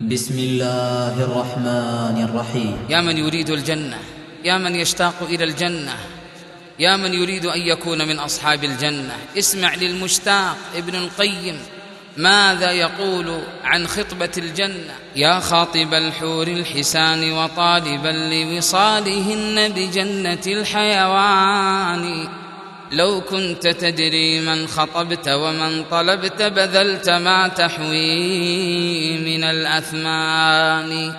بسم الله الرحمن الرحيم. يا من يريد الجنة يا من يشتاق إلى الجنة يا من يريد أن يكون من أصحاب الجنة. اسمع للمشتاق ابن القيم ماذا يقول عن خطبة الجنة؟ يا خاطب الحور الحسان وطالبا لوصالهن بجنة الحيوان. لو كنت تدري من خطبت ومن طلبت بذلت ما تحوي من الأثمان.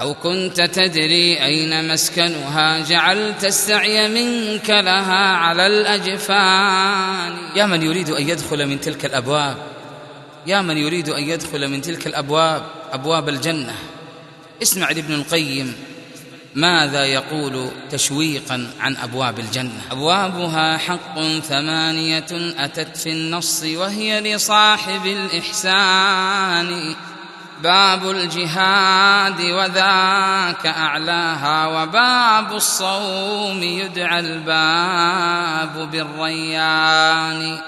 أو كنت تدري أين مسكنها جعلت السعي منك لها على الأجفان. يا من يريد أن يدخل من تلك الأبواب يا من يريد أن يدخل من تلك الأبواب أبواب الجنة. اسمع لابن القيم. ماذا يقول تشويقا عن أبواب الجنة؟ أبوابها حق ثمانية أتت في النص وهي لصاحب الإحسان. باب الجهاد وذاك أعلاها وباب الصوم يدعى الباب بالريان.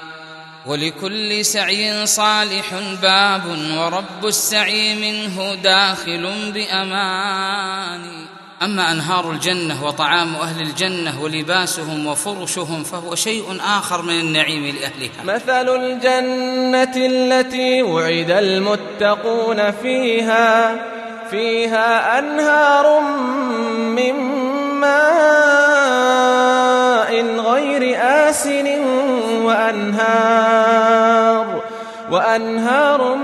ولكل سعي صالح باب ورب السعي منه داخل بأمان. أما أنهار الجنة وطعام أهل الجنة ولباسهم وفرشهم فهو شيء آخر من النعيم لأهلها. مثل الجنة التي وعد المتقون فيها فيها أنهار من ماء غير آسن وأنهار وأنهار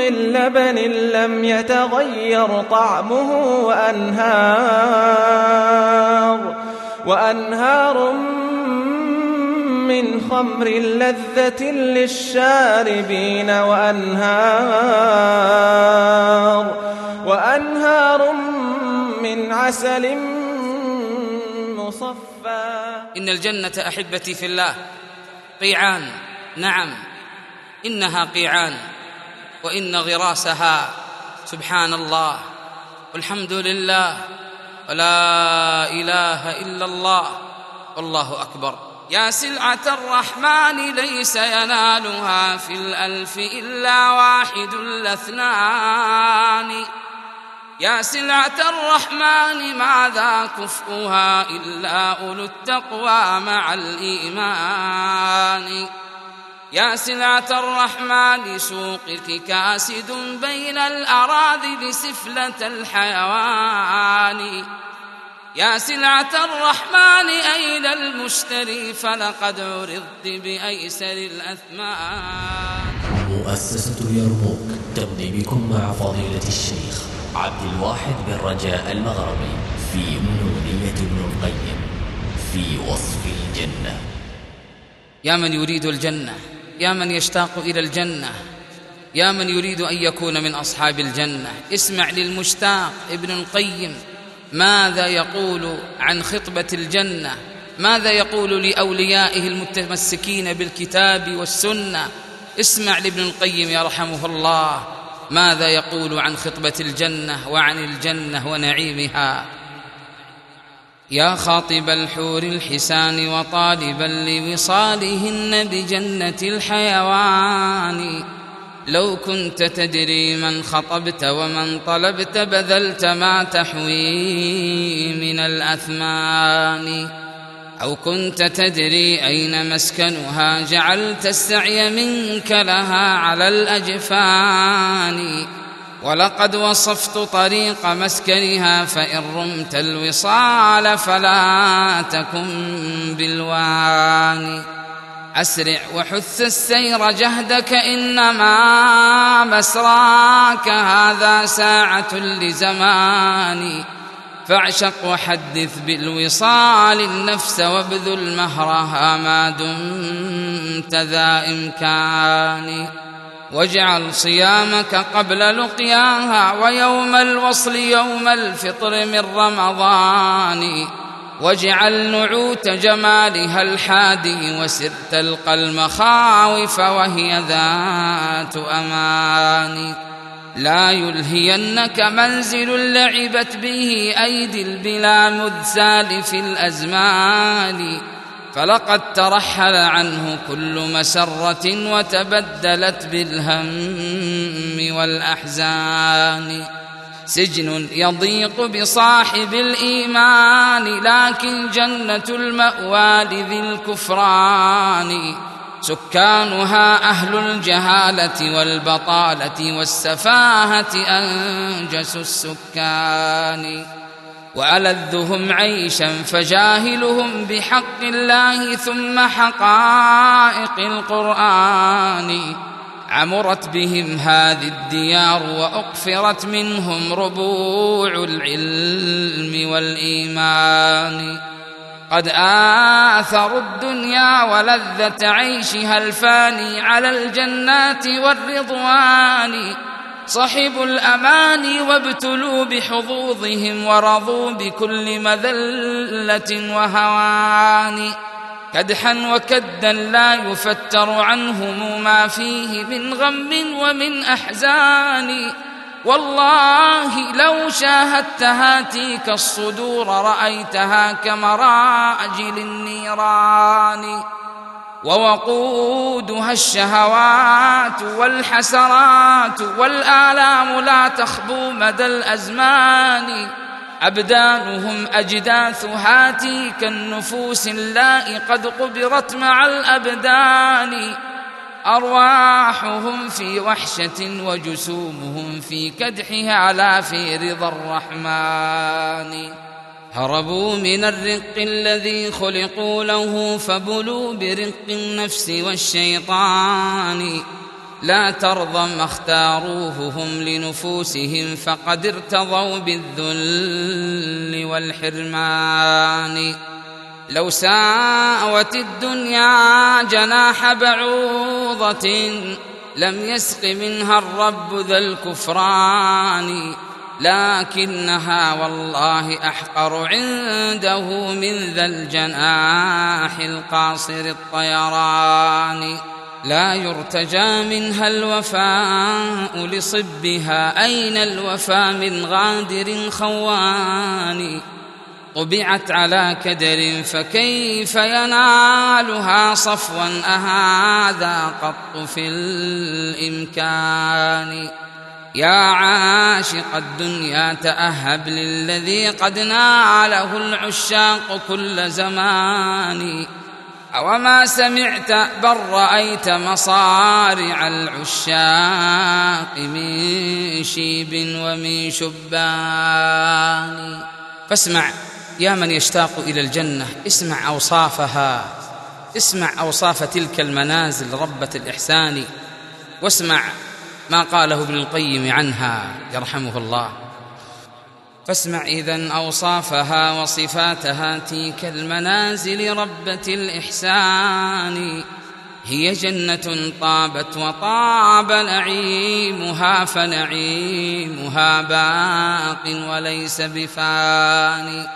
من لبن لم يتغير طعمه وأنهار وأنهار من خمر لذة للشاربين وأنهار وأنهار من عسل مصفى. إن الجنة أحبتي في الله قيعان نعم إنها قيعان. وإن غراسها سبحان الله والحمد لله ولا إله إلا الله والله أكبر. يا سلعة الرحمن ليس ينالها في الألف إلا واحد الاثنان. يا سلعة الرحمن ماذا كفؤها إلا أولو التقوى مع الإيمان؟ يا سلعة الرحمن سوقك كاسد بين الأراذل سفلة الحيوان. يا سلعة الرحمن أين المشتري؟ فلقد عرضت بأيسر الأثمان. مؤسسة يرموك تبني بكم مع فضيلة الشيخ عبد الواحد بن رجاء المغربي في منونية ابن القيم في وصف الجنة. يا من يريد الجنة يا من يشتاق إلى الجنة يا من يريد أن يكون من أصحاب الجنة. اسمع للمشتاق ابن القيم ماذا يقول عن خطبة الجنة؟ ماذا يقول لأوليائه المتمسكين بالكتاب والسنة؟ اسمع لابن القيم يرحمه الله ماذا يقول عن خطبة الجنة وعن الجنة ونعيمها؟ يا خاطب الحور الحسان وطالبا لوصالهن بجنة الحيوان. لو كنت تدري من خطبت ومن طلبت بذلت ما تحوي من الأثمان. أو كنت تدري أين مسكنها جعلت السعي منك لها على الأجفان. ولقد وصفت طريق مسكنها فإن رمت الوصال فلا تكن بالوان. أسرع وحث السير جهدك إنما مسراك هذا ساعة لزمان. فاعشق وحدث بالوصال النفس وابذل مهرها ما دمت ذا إمكان. واجعل صيامك قبل لقياها ويوم الوصل يوم الفطر من رمضان. واجعل نعوت جمالها الحادي وسر تلقى المخاوف وهي ذات أمان. لا يلهينك منزل لعبت به أيدي البلا مذ سالف الأزمان. فلقد ترحل عنه كل مسرة وتبدلت بالهم والأحزان. سجن يضيق بصاحب الإيمان لكن جنة المأوى لذي الكفران. سكانها أهل الجهالة والبطالة والسفاهة أنجس السكان. وألذهم عيشا فجاهلهم بحق الله ثم حقائق القرآن عمرت بهم هذه الديار وأقفرت منهم ربوع العلم والإيمان. قد آثروا الدنيا ولذة عيشها الفاني على الجنات والرضوان. صحبوا الأماني وابتلوا بحظوظهم ورضوا بكل مذلة وهوان. كدحا وكدا لا يفتر عنهم ما فيه من غم ومن أحزان. والله لو شاهدت هاتيك الصدور رأيتها كمراجل النيران. ووقودها الشهوات والحسرات والآلام لا تخبو مدى الأزمان. أبدانهم أجداث هاتيك النفوس اللائي قد قبرت مع الأبدان. أرواحهم في وحشة وجسومهم في كدحها لا في رضا الرحمن. هربوا من الرق الذي خلقوا له فبلوا برق النفس والشيطان. لا ترضى ما اختاروه هم لنفوسهم فقد ارتضوا بالذل والحرمان. لو ساوت الدنيا جناح بعوضة لم يسق منها الرب ذا الكفران. لكنها والله أحقر عنده من ذا الجناح القاصر الطيران. لا يرتجى منها الوفاء لصبها. أين الوفى من غادر خوان؟ طبعت على كدر فكيف ينالها صفوا؟ أهذا قط في الإمكان. يا عاشق الدنيا تأهب للذي قد ناله العشاق كل زمان. أوما سمعت بل رأيت مصارع العشاق من شيب ومن شبان. فاسمع يا من يشتاق إلى الجنة اسمع أوصافها اسمع أوصاف تلك المنازل ربة الإحسان. واسمع ما قاله ابن القيم عنها يرحمه الله. فاسمع إذا أوصافها وصفاتها تلك المنازل ربة الإحسان. هي جنة طابت وطاب نعيمها فنعيمها باق وليس بفاني.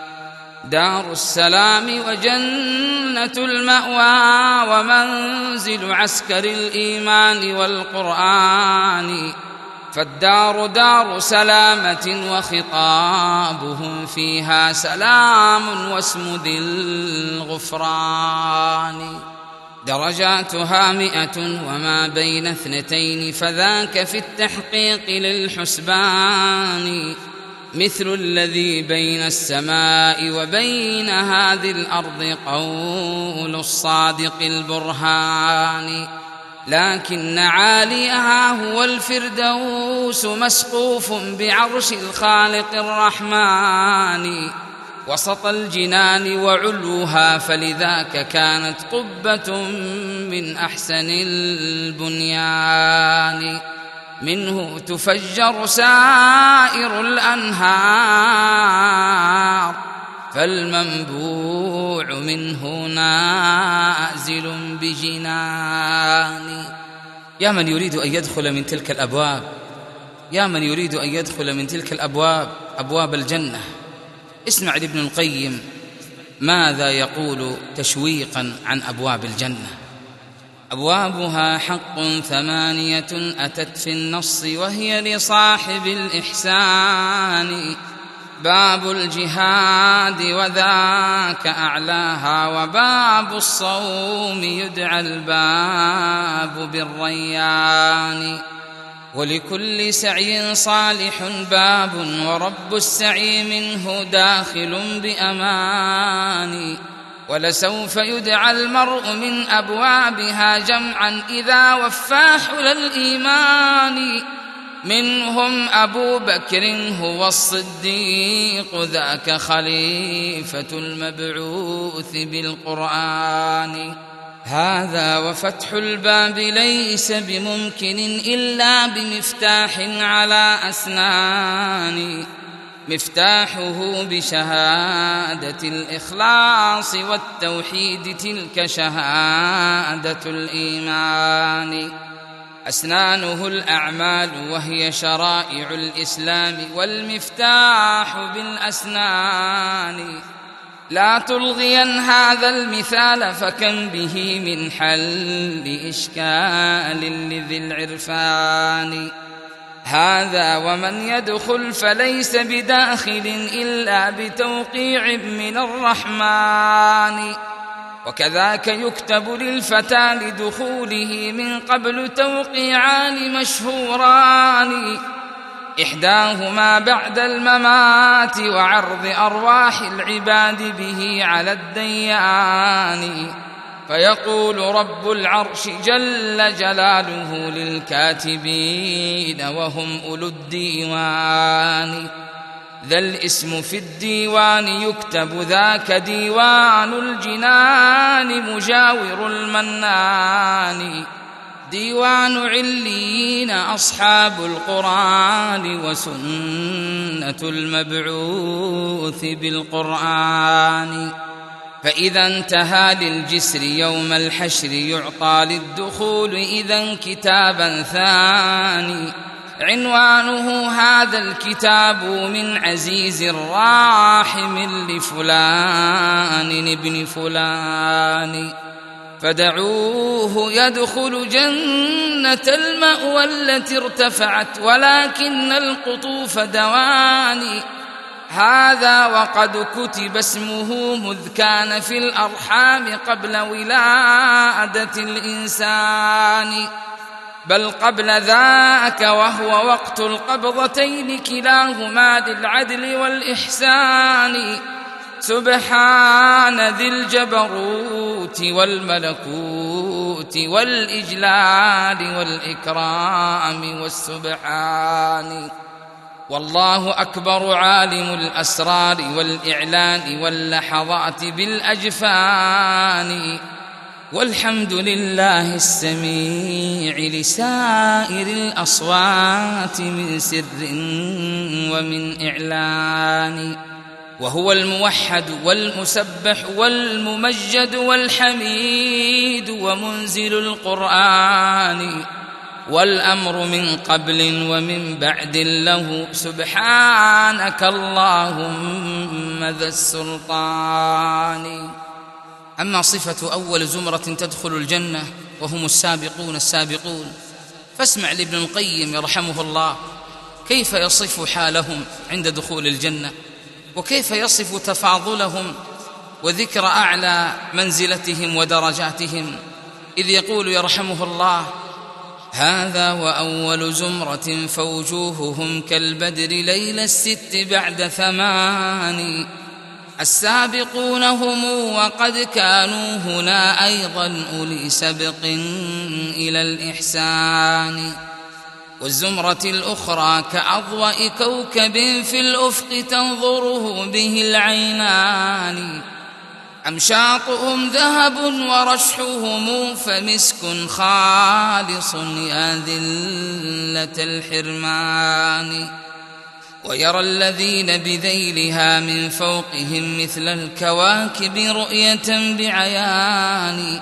دار السلام وجنة المأوى ومنزل عسكر الإيمان والقرآن فالدار دار سلامة وخطابهم فيها سلام واسم ذي الغفران. درجاتها مئة وما بين اثنتين فذاك في التحقيق للحسبان. مثل الذي بين السماء وبين هذه الأرض قول الصادق البرهان. لكن عاليها هو الفردوس مسقوف بعرش الخالق الرحمن. وسط الجنان وعلوها فلذاك كانت قبة من أحسن البنيان. منه تفجر سائر الأنهار فالمنبوع منه نازل بجنان. يا من يريد أن يدخل من تلك الأبواب يا من يريد أن يدخل من تلك الأبواب أبواب الجنة. اسمع لابن القيم ماذا يقول تشويقا عن أبواب الجنة؟ أبوابها حق ثمانية أتت في النص وهي لصاحب الإحسان. باب الجهاد وذاك أعلاها وباب الصوم يدعى الباب بالريان. ولكل سعي صالح باب ورب السعي منه داخل بأمان. ولسوف يدعى المرء من أبوابها جمعا إذا وفى حلى الإيمان. منهم أبو بكر هو الصديق ذاك خليفة المبعوث بالقرآن. هذا وفتح الباب ليس بممكن إلا بمفتاح على أسنان. مفتاحه بشهادة الإخلاص والتوحيد تلك شهادة الإيمان. أسنانه الأعمال وهي شرائع الإسلام والمفتاح بالأسنان. لا تلغين هذا المثال فكم به من حل اشكال لذي العرفان. هذا ومن يدخل فليس بداخل إلا بتوقيع من الرحمن. وكذاك يكتب للفتى لدخوله من قبل توقيعان مشهوران. إحداهما بعد الممات وعرض أرواح العباد به على الديان. فيقول رب العرش جل جلاله للكاتبين وهم أولو الديوان. ذا الاسم في الديوان يكتب ذاك ديوان الجنان مجاور المنان. ديوان عليين أصحاب القرآن وسنة المبعوث بالقرآن. فإذا انتهى للجسر يوم الحشر يعطى للدخول إذا كتابا ثاني. عنوانه هذا الكتاب من عزيز راحم لفلان ابن فلان. فدعوه يدخل جنة المأوى التي ارتفعت ولكن القطوف دواني. هذا وقد كتب اسمه مذ كان في الأرحام قبل ولادة الإنسان. بل قبل ذاك وهو وقت القبضتين كلاهما للعدل والإحسان. سبحان ذي الجبروت والملكوت والإجلال والإكرام والسبحان. والله أكبر عالم الأسرار والإعلان واللحظات بالأجفان. والحمد لله السميع لسائر الأصوات من سر ومن إعلان. وهو الموحد والمسبح والممجد والحميد ومنزل القرآن. والأمر من قبل ومن بعد له سبحانك اللهم ذا السلطان. أما صفة أول زمرة تدخل الجنة وهم السابقون السابقون. فاسمع لابن القيم يرحمه الله كيف يصف حالهم عند دخول الجنة؟ وكيف يصف تفاضلهم وذكر أعلى منزلتهم ودرجاتهم؟ إذ يقول يرحمه الله هذا وأول زمرة فوجوههم كالبدر ليل الست بعد ثمان. السابقون هم وقد كانوا هنا أيضا أولي سبق إلى الإحسان. والزمرة الأخرى كأضواء كوكب في الأفق تنظره به العينان. أمشاطهم ذهب ورشحهم فمسك خالص يا ذلة الحرمان. ويرى الذين بذيلها من فوقهم مثل الكواكب رؤية بعيان.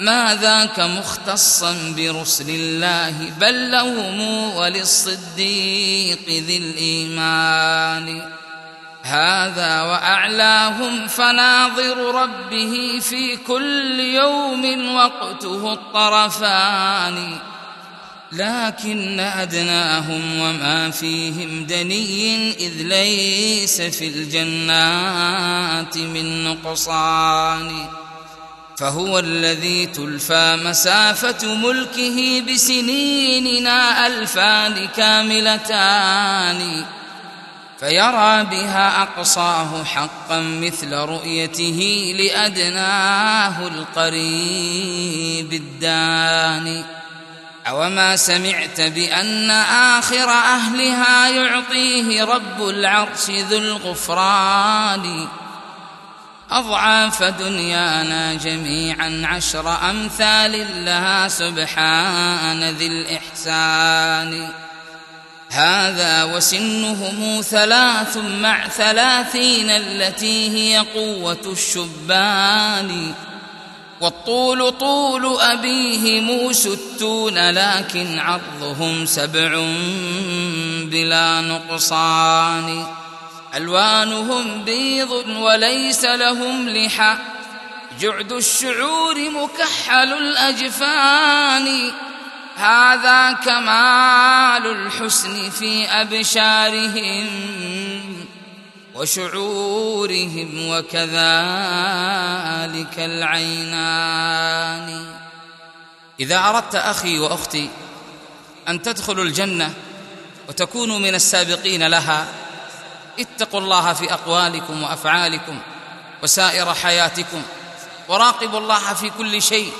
ما ذاك مختصا برسل الله بل لهم وللصديق ذي الإيمان. هذا وأعلاهم فناظر ربه في كل يوم وقته الطرفان. لكن أدناهم وما فيهم دني إذ ليس في الجنات من نقصان. فهو الذي تلفى مسافة ملكه بسنيننا ألفان كاملتان. فيرى بها أقصاه حقا مثل رؤيته لأدناه القريب الداني. أوما سمعت بأن آخر أهلها يعطيه رب العرش ذو الغفران. أضعاف دنيانا جميعا عشر أمثال لها سبحان ذي الإحسان. هذا وسنهم ثلاث مع ثلاثين التي هي قوة الشبان. والطول طول أبيهم ستون لكن عرضهم سبع بلا نقصان. ألوانهم بيض وليس لهم لحى. جعد الشعور مكحل الأجفان. هذا كمال الحسن في أبشارهم وشعورهم وكذلك العينان. إذا أردت أخي وأختي أن تدخلوا الجنة وتكونوا من السابقين لها اتقوا الله في أقوالكم وأفعالكم وسائر حياتكم وراقبوا الله في كل شيء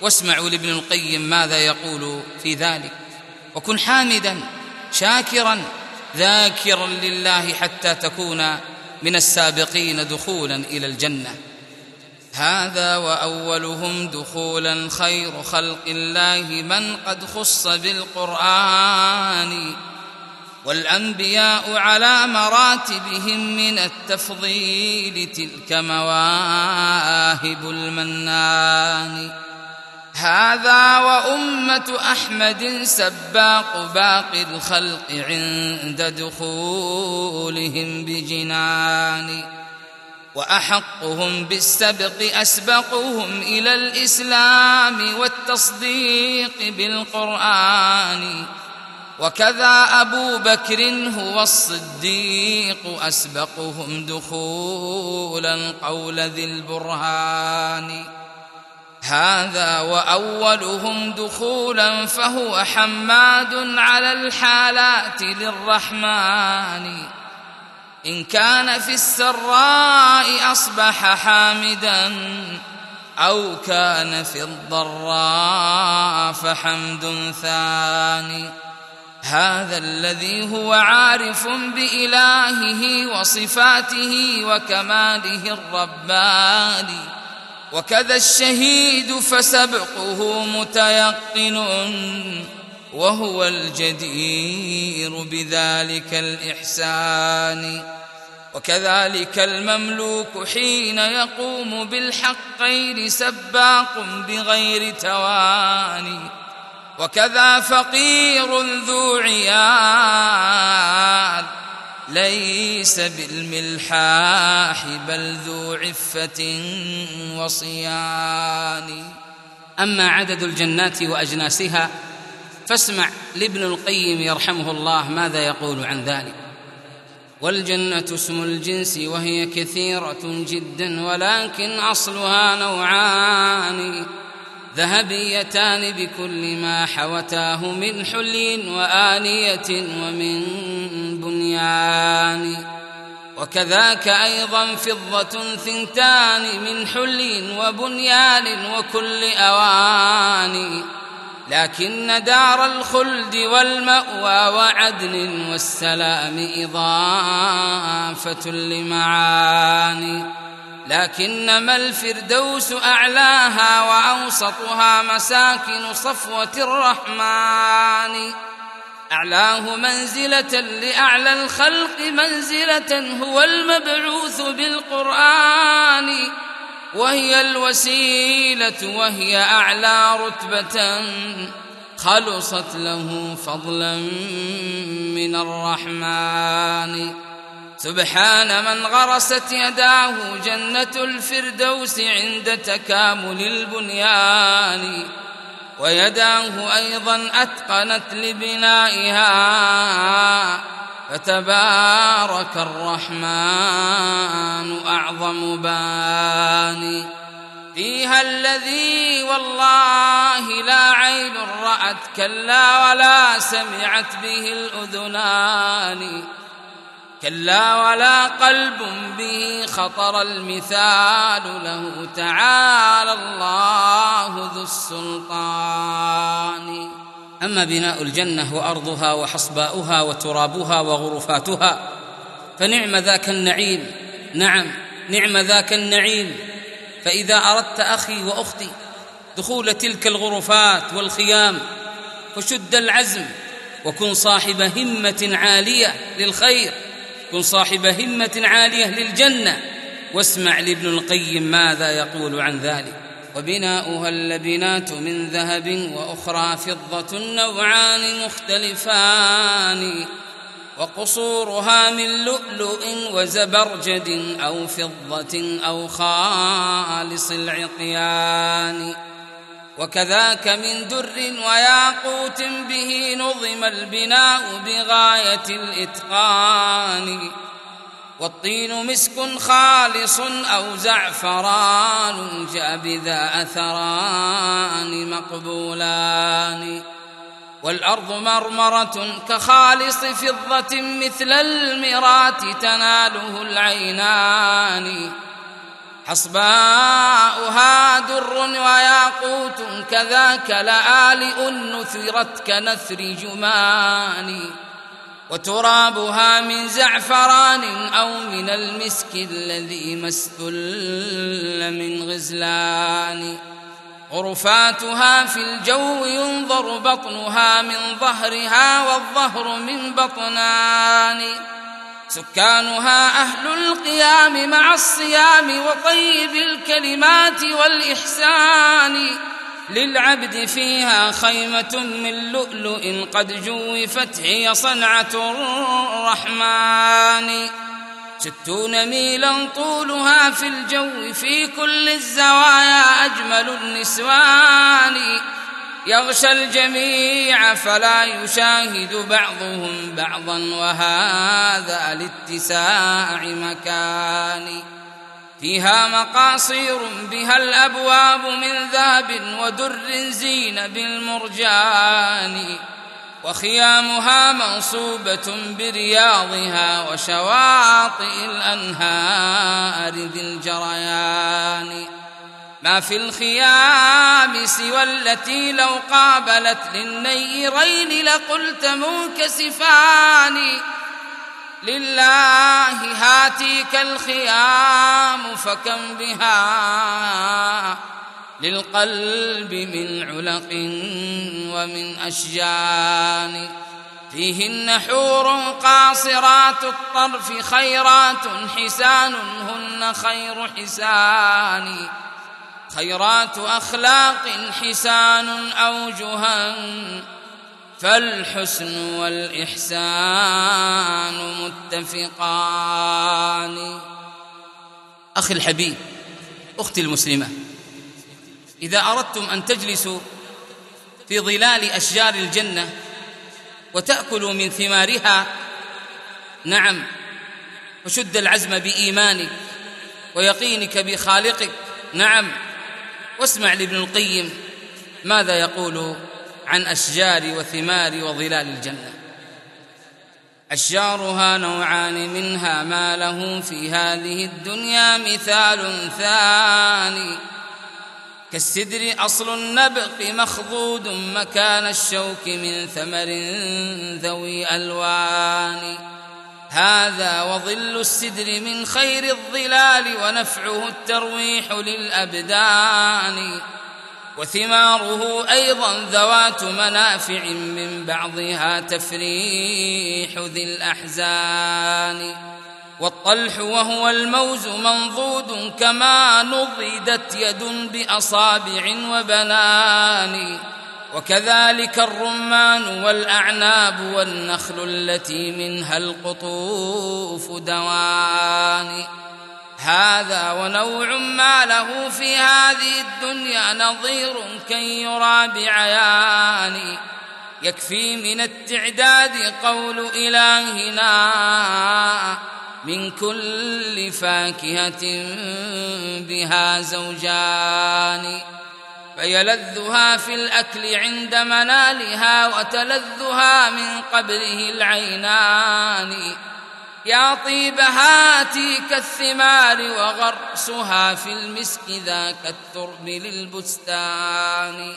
واسمعوا لابن القيم ماذا يقول في ذلك. وكن حامدا شاكرا ذاكرا لله حتى تكون من السابقين دخولا إلى الجنة. هذا وأولهم دخولا خير خلق الله من قد خص بالقرآن. والأنبياء على مراتبهم من التفضيل تلك مواهب المنان. هذا وأمة أحمد سباق باقي الخلق عند دخولهم بجنان وأحقهم بالسبق أسبقهم إلى الإسلام والتصديق بالقرآن وكذا أبو بكر هو الصديق أسبقهم دخولا قول ذي البرهان. هذا وأولهم دخولا فهو حماد على الحالات للرحمن. إن كان في السراء أصبح حامدا أو كان في الضراء فحمد ثاني. هذا الذي هو عارف بإلهه وصفاته وكماله الرباني. وكذا الشهيد فسبقه متيقن وهو الجدير بذلك الإحسان. وكذلك المملوك حين يقوم بالحقين سباق بغير تواني. وكذا فقير ذو عيال ليس بالملحاح بل ذو عفة وصيان. أما عدد الجنات وأجناسها فاسمع لابن القيم يرحمه الله ماذا يقول عن ذلك. والجنة اسم الجنس وهي كثيرة جدا ولكن أصلها نوعان. ذهبيتان بكل ما حوتاه من حلي وآنية ومن بنيان. وكذاك أيضا فضة ثنتان من حلي وبنيان وكل أواني لكن دار الخلد والمأوى وعدن والسلام إضافة لمعاني. لكنما الفردوس أعلاها وأوسطها مساكن صفوة الرحمن. أعلاه منزلة لأعلى الخلق منزلة هو المبعوث بالقرآن. وهي الوسيلة وهي أعلى رتبة خلصت له فضلا من الرحمن. سبحان من غرست يداه جنة الفردوس عند تكامل البنيان. ويداه أيضا أتقنت لبنائها. فتبارك الرحمن أعظم باني فيها الذي والله لا عين رأت كلا ولا سمعت به الأذنان. كلا ولا قلب به خطر المثال له. تعالى الله ذو السلطان. أما بناء الجنة وأرضها وحصباؤها وترابها وغرفاتها فنعم ذاك النعيم. نعم نعم ذاك النعيم. فإذا أردت أخي وأختي دخول تلك الغرفات والخيام فشد العزم وكن صاحب همة عالية للخير. كن صاحب همة عالية للجنة. واسمع لابن القيم ماذا يقول عن ذلك. وبناؤها اللبنات من ذهب وأخرى فضة نوعان مختلفان. وقصورها من لؤلؤ وزبرجد أو فضة أو خالص العقيان وكذاك من در وياقوت به نظم البناء بغاية الإتقان. والطين مسك خالص أو زعفران جاء بذا أثران مقبولان. والأرض مرمرة كخالص فضة مثل المرات تناله العينان. حصباؤها در وياقوت كذاك لآلئ نثرت كنثر جمان وترابها من زعفران أو من المسك الذي ما استل من غزلان غرفاتها في الجو ينظر بطنها من ظهرها والظهر من بطنان سكانها أهل القيام مع الصيام وطيب الكلمات والإحسان. للعبد فيها خيمة من لؤلؤ قد جوفت هي صنعة الرحمن. ستون ميلا طولها في الجو في كل الزوايا أجمل النسوان. يغشى الجميع فلا يشاهد بعضهم بعضا وهذا لاتساع مكان فيها مقاصير بها الأبواب من ذهب ودر زين بالمرجان وخيامها منصوبة برياضها وشواطئ الأنهار ذي الجريان ما في الخيام سوى التي لو قابلت للنيرين لقلت منكسفان. لله هاتيك الخيام فكم بها للقلب من علق ومن أشجان. فيهن حور قاصرات الطرف خيرات حسان هن خير حسان. خيرات أخلاق حسان أوجها فالحسن والإحسان متفقان. أخي الحبيب أختي المسلمة إذا أردتم أن تجلسوا في ظلال أشجار الجنة وتأكلوا من ثمارها نعم وشد العزم بإيمانك ويقينك بخالقك نعم واسمع لابن القيم ماذا يقول عن أشجار وثمار وظلال الجنة. أشجارها نوعان منها ما له في هذه الدنيا مثال ثاني. كالسدر أصل النبق مخضود مكان الشوك من ثمر ذوي ألوان. هذا وظل السدر من خير الظلال ونفعه الترويح للأبدان. وثماره أيضا ذوات منافع من بعضها تفريح ذي الأحزان. والطلح وهو الموز منضود كما نضدت يد بأصابع وبنان. وكذلك الرمان والأعناب والنخل التي منها القطوف دوان. هذا ونوع ما له في هذه الدنيا نظير كي يرى بعيان. يكفي من التعداد قول إلهنا من كل فاكهة بها زوجان. فيلذها في الأكل عند منالها وتلذها من قبله العينان. يا طيب هاتي كالثمار وغرسها في المسك ذاك الترب للبستان.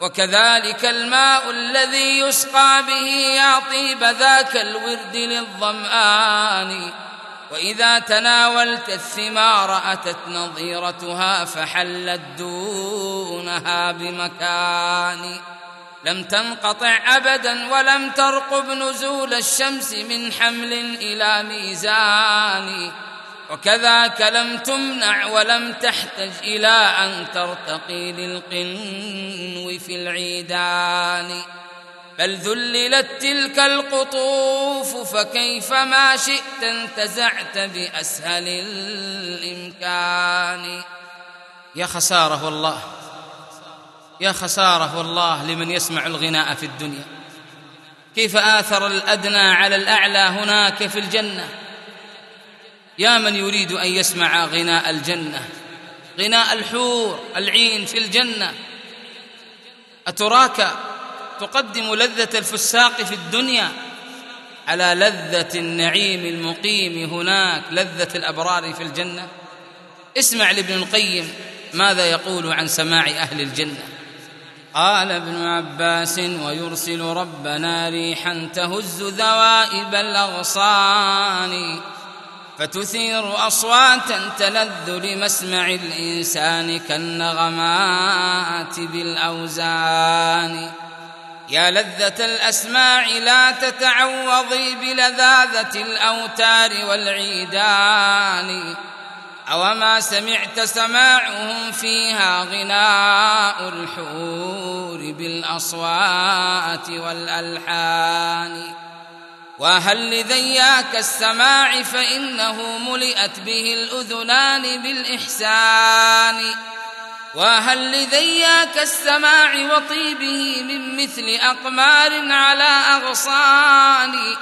وكذلك الماء الذي يسقى به يا طيب ذاك الورد للظمآن. وإذا تناولت الثمار أتت نظيرتها فحلت دونها بمكان. لم تنقطع أبدا ولم ترقب نزول الشمس من حمل إلى ميزان. وكذاك لم تمنع ولم تحتج إلى أن ترتقي للقنو في العيدان. بل ذللت تلك القطوف فكيف ما شئت انتزعت بأسهل الإمكان. يا خسارة والله يا خسارة والله لمن يسمع الغناء في الدنيا. كيف آثر الأدنى على الأعلى هناك في الجنة؟ يا من يريد أن يسمع غناء الجنة غناء الحور العين في الجنة. أتراك تقدم لذة الفساق في الدنيا على لذة النعيم المقيم هناك لذة الأبرار في الجنة. اسمع لابن القيم ماذا يقول عن سماع أهل الجنة. قال ابن عباس ويرسل ربنا ريحا تهز ذوائب الأغصان فتثير أصواتا تلذ لمسمع الإنسان كالنغمات بالأوزان. يا لذة الأسماع لا تتعوضي بلذاذة الأوتار والعيدان. أوما سمعت سماعهم فيها غناء الحور بالأصوات والألحان. وهل لذياك السماع فإنه ملئت به الأذنان بالإحسان. وهل لذياك السماع وطيبه من مثل أقمار على أغصان؟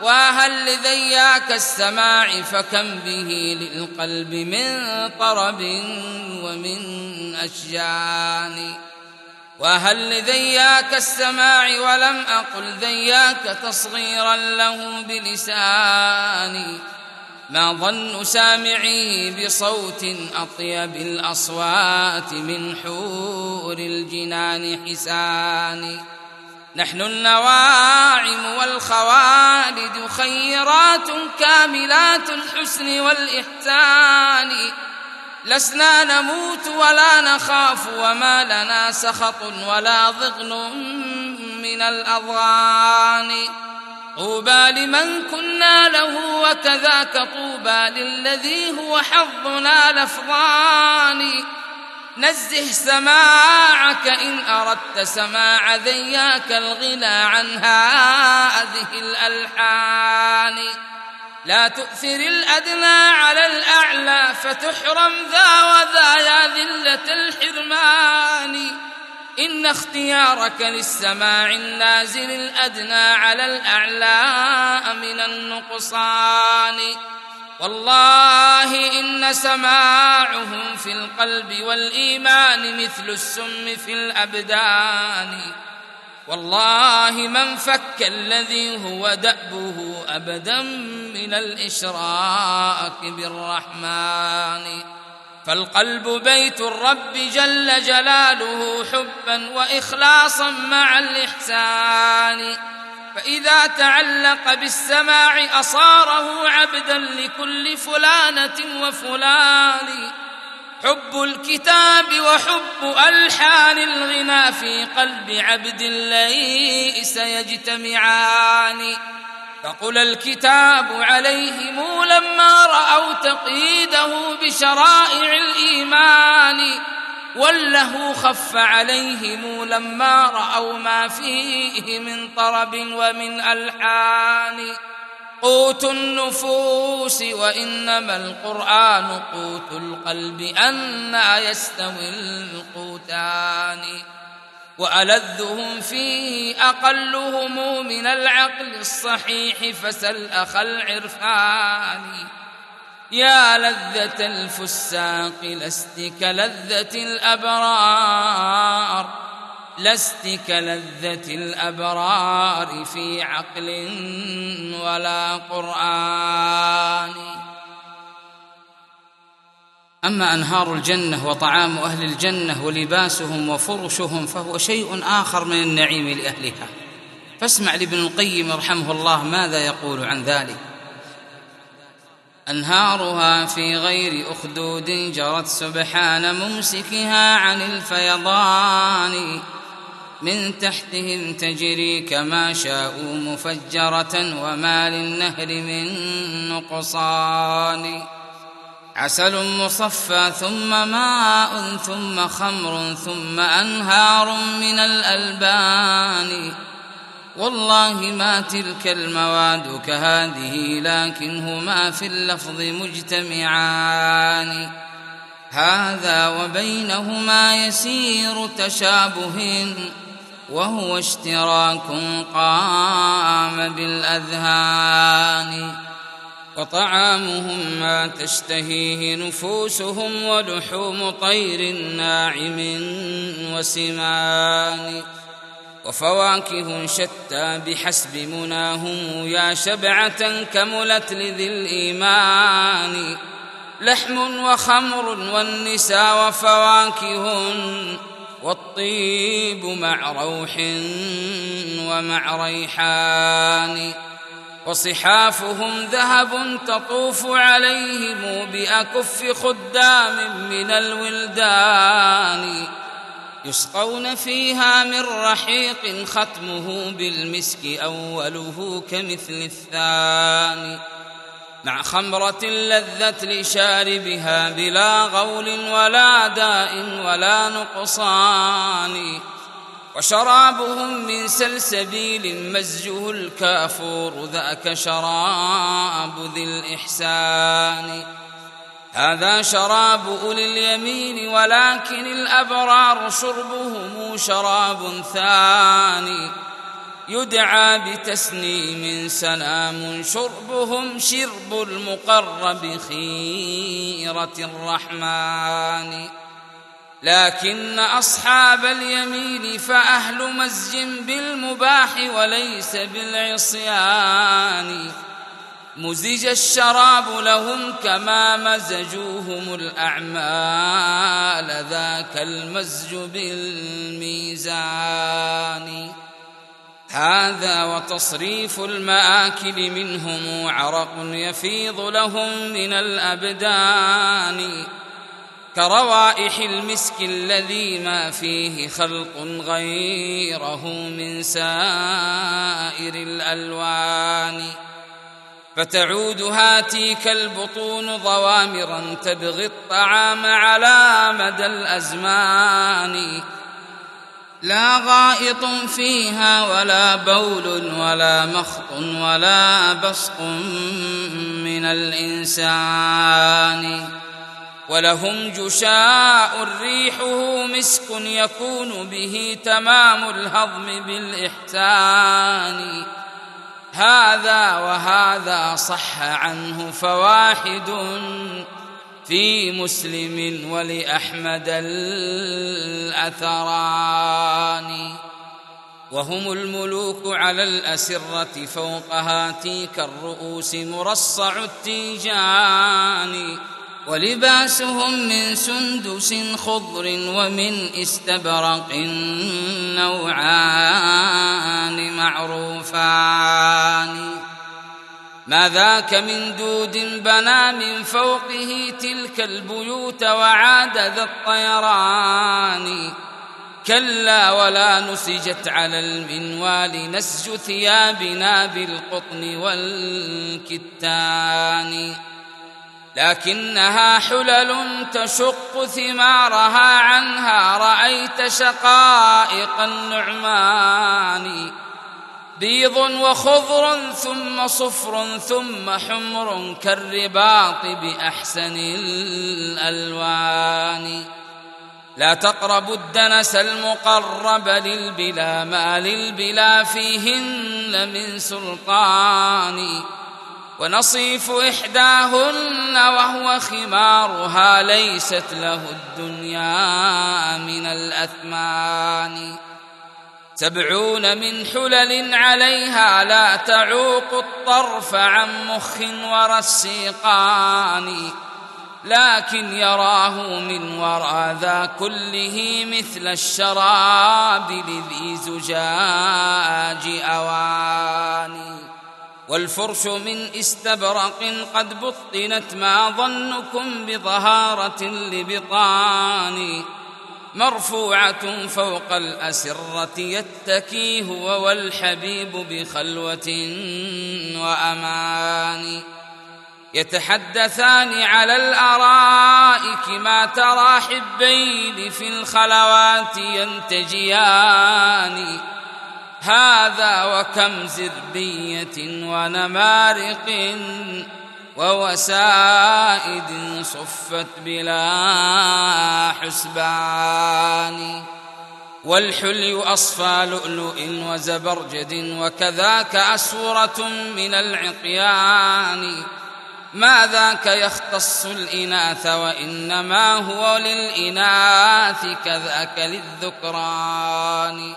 وهل لذياك السماع فكم به للقلب من طرب ومن أشجان؟ وهل لذياك السماع ولم أقل ذياك تصغيرا له بلساني؟ ما ظن سامعيه بصوت أطيب الأصوات من حور الجنان حسان. نحن النواعم والخوالد خيرات كاملات الحسن والإحسان. لسنا نموت ولا نخاف وما لنا سخط ولا ضغن من الأضغان. طوبى لمن كنا له وكذاك طوبى للذي هو حظنا لفظان نزه سماعك إن أردت سماع ذياك الغنى عن هذه الألحان. لا تؤثر الأدنى على الأعلى فتحرم ذا وذا يا ذلة الحرمان. إن اختيارك للسماع النازل الأدنى على الأعلى من النقصان. والله إن سماعهم في القلب والإيمان مثل السم في الأبدان. والله من فك الذي هو دأبه أبدا من الإشراك بالرحمن. فالقلب بيت الرب جل جلاله حبا وإخلاصا مع الإحسان. فإذا تعلق بالسماع أصاره عبدا لكل فلانة وفلان. حب الكتاب وحب ألحان الغنى في قلب عبد ليس يجتمعان. فقل الكتاب عليهم لما رأوا تقييده بشرائع الإيمان وله خف عليهم لما رأوا ما فيه من طرب ومن ألحان. قوت النفوس وإنما القرآن قوت القلب أنا يستوي القوتان. وألذهم فيه أقلهم من العقل الصحيح فسل أخ العرفان. يا لذة الفساق لست كلذة الأبرار. لست كلذة الأبرار في عقل ولا قرآن. أما أنهار الجنة وطعام أهل الجنة ولباسهم وفرشهم فهو شيء آخر من النعيم لأهلها. فاسمع لابن القيم رحمه الله ماذا يقول عن ذلك. أنهارها في غير أخدود جرت سبحان ممسكها عن الفيضان. من تحتهم تجري كما شاءوا مفجرة وما للنهر من نقصان. عسل مصفى ثم ماء ثم خمر ثم أنهار من الألبان. والله ما تلك المواد كهذه لكنهما في اللفظ مجتمعان. هذا وبينهما يسير تشابه وهو اشتراك قام بالأذهان. وطعامهم ما تشتهيه نفوسهم ولحوم طير ناعم وسمان وفواكه شتى بحسب مناهم يا شبعة كملت لذي الإيمان لحم وخمر والنساء وفواكه والطيب مع روح ومع ريحان وصحافهم ذهب تطوف عليهم بأكف خدام من الولدان يسقون فيها من رحيق ختمه بالمسك أوله كمثل الثاني مع خمرة لذت لشاربها بلا غول ولا داء ولا نقصان وشرابهم من سلسبيل مزجه الكافور ذاك شراب ذي الإحسان. هذا شراب أولي اليمين ولكن الأبرار شربهم شراب ثاني. يدعى بتسنيم سلام شربهم شرب المقرب خيرة الرحمن. لكن أصحاب اليمين فأهل مزج بالمباح وليس بالعصيان. مزج الشراب لهم كما مزجوهم الأعمال ذاك المزج بالميزان. هذا وتصريف المآكل منهم عرق يفيض لهم من الأبدان. كروائح المسك الذي ما فيه خلق غيره من سائر الألوان. فتعود هاتيك البطون ضوامرا تبغي الطعام على مدى الأزمان. لا غائط فيها ولا بول ولا مخط ولا بصق من الإنسان. ولهم جشاء ريحه مسك يكون به تمام الهضم بالإحسان. هذا وهذا صح عنه فواحد في مسلم ولأحمد الأثران. وهم الملوك على الأسرة فوق هاتيك الرؤوس مرصع التيجان. ولباسهم من سندس خضر ومن استبرق نوعان معروفان. ما ذاك من دود بنى من فوقه تلك البيوت وعاد ذا الطيران. كلا ولا نسجت على المنوال نسج ثيابنا بالقطن والكتان. لكنها حلل تشق ثمارها عنها. رأيت شقائق النعمان بيض وخضر ثم صفر ثم حمر كالرباط بأحسن الألوان. لا تقربوا الدنس المقرب للبلا ما للبلا فيهن من سلطان. ونصيف إحداهن وهو خمارها ليست له الدنيا من الأثمان. سبعون من حلل عليها لا تعوق الطرف عن مخ ورسيقان لكن يراه من وراء ذا كله مثل الشراب لذي زجاج أواني والفرش من استبرق قد بطنت ما ظنكم بظهارة لبطان مرفوعة فوق الأسرة يتكي هو والحبيب بخلوة وأمان. يتحدثان على الأرائك ما ترى حبين في الخلوات ينتجيان. هذا وكم زربية ونمارق ووسائد صفت بلا حسبان. والحلي أصفى لؤلؤ وزبرجد وكذاك أسورة من العقيان. ما ذاك يختص الإناث وإنما هو للإناث كذاك للذكران.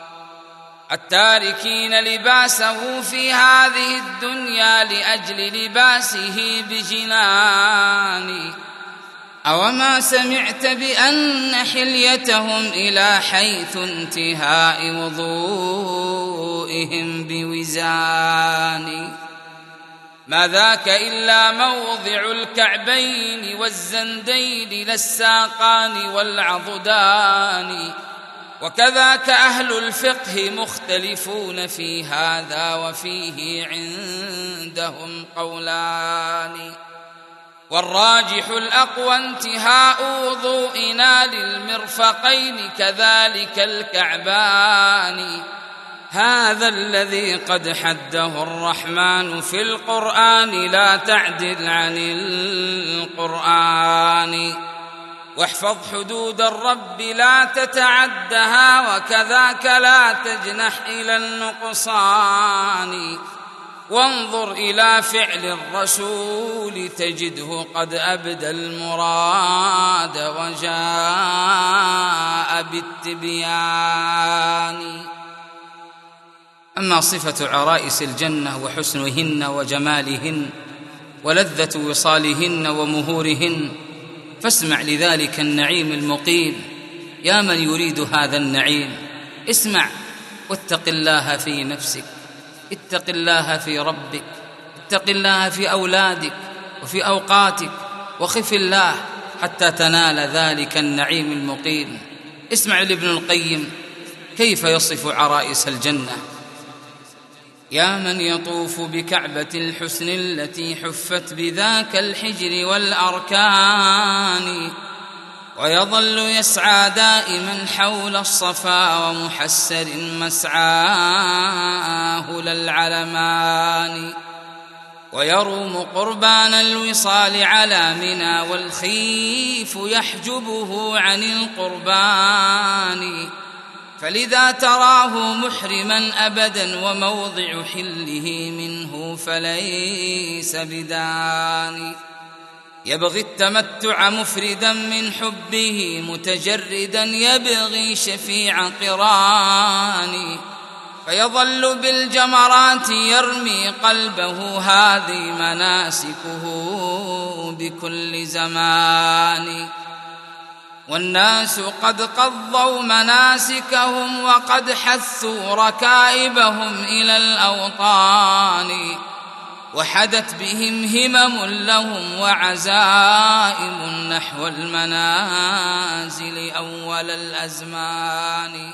التاركين لباسه في هذه الدنيا لأجل لباسه بجنان. أوما سمعت بأن حليتهم إلى حيث انتهاء وضوئهم بوزان. ما ذاك إلا موضع الكعبين والزندين للساقان والعضدان. وكذاك أهل الفقه مختلفون في هذا وفيه عندهم قولان. والراجح الأقوى انتهاء وضوئنا للمرفقين كذلك الكعبان. هذا الذي قد حده الرحمن في القرآن لا تعدل عن القرآن. واحفظ حدود الرب لا تتعدها وكذاك لا تجنح إلى النقصان. وانظر إلى فعل الرسول تجده قد أبدى المراد وجاء بالتبيان. أما صفة عرائس الجنة وحسنهن وجمالهن ولذة وصالهن ومهورهن فاسمع لذلك النعيم المقيم. يا من يريد هذا النعيم اسمع واتق الله في نفسك اتق الله في ربك اتق الله في أولادك وفي أوقاتك وخف الله حتى تنال ذلك النعيم المقيم. اسمع لابن القيم كيف يصف عرائس الجنة؟ يا من يطوف بكعبة الحسن التي حفت بذاك الحجر والأركان ويظل يسعى دائما حول الصفا ومحسر مسعاه للعلمان ويروم قربان الوصال على منى والخيف يحجبه عن القربان. فلذا تراه محرما أبدا وموضع حله منه فليس بدان. يبغي التمتع مفردا من حبه متجردا يبغي شفيع قران. فيظل بالجمرات يرمي قلبه هذه مناسكه بكل زمان. والناس قد قضوا مناسكهم وقد حثوا ركائبهم إلى الأوطان وحدت بهم همم لهم وعزائم نحو المنازل أول الأزمان.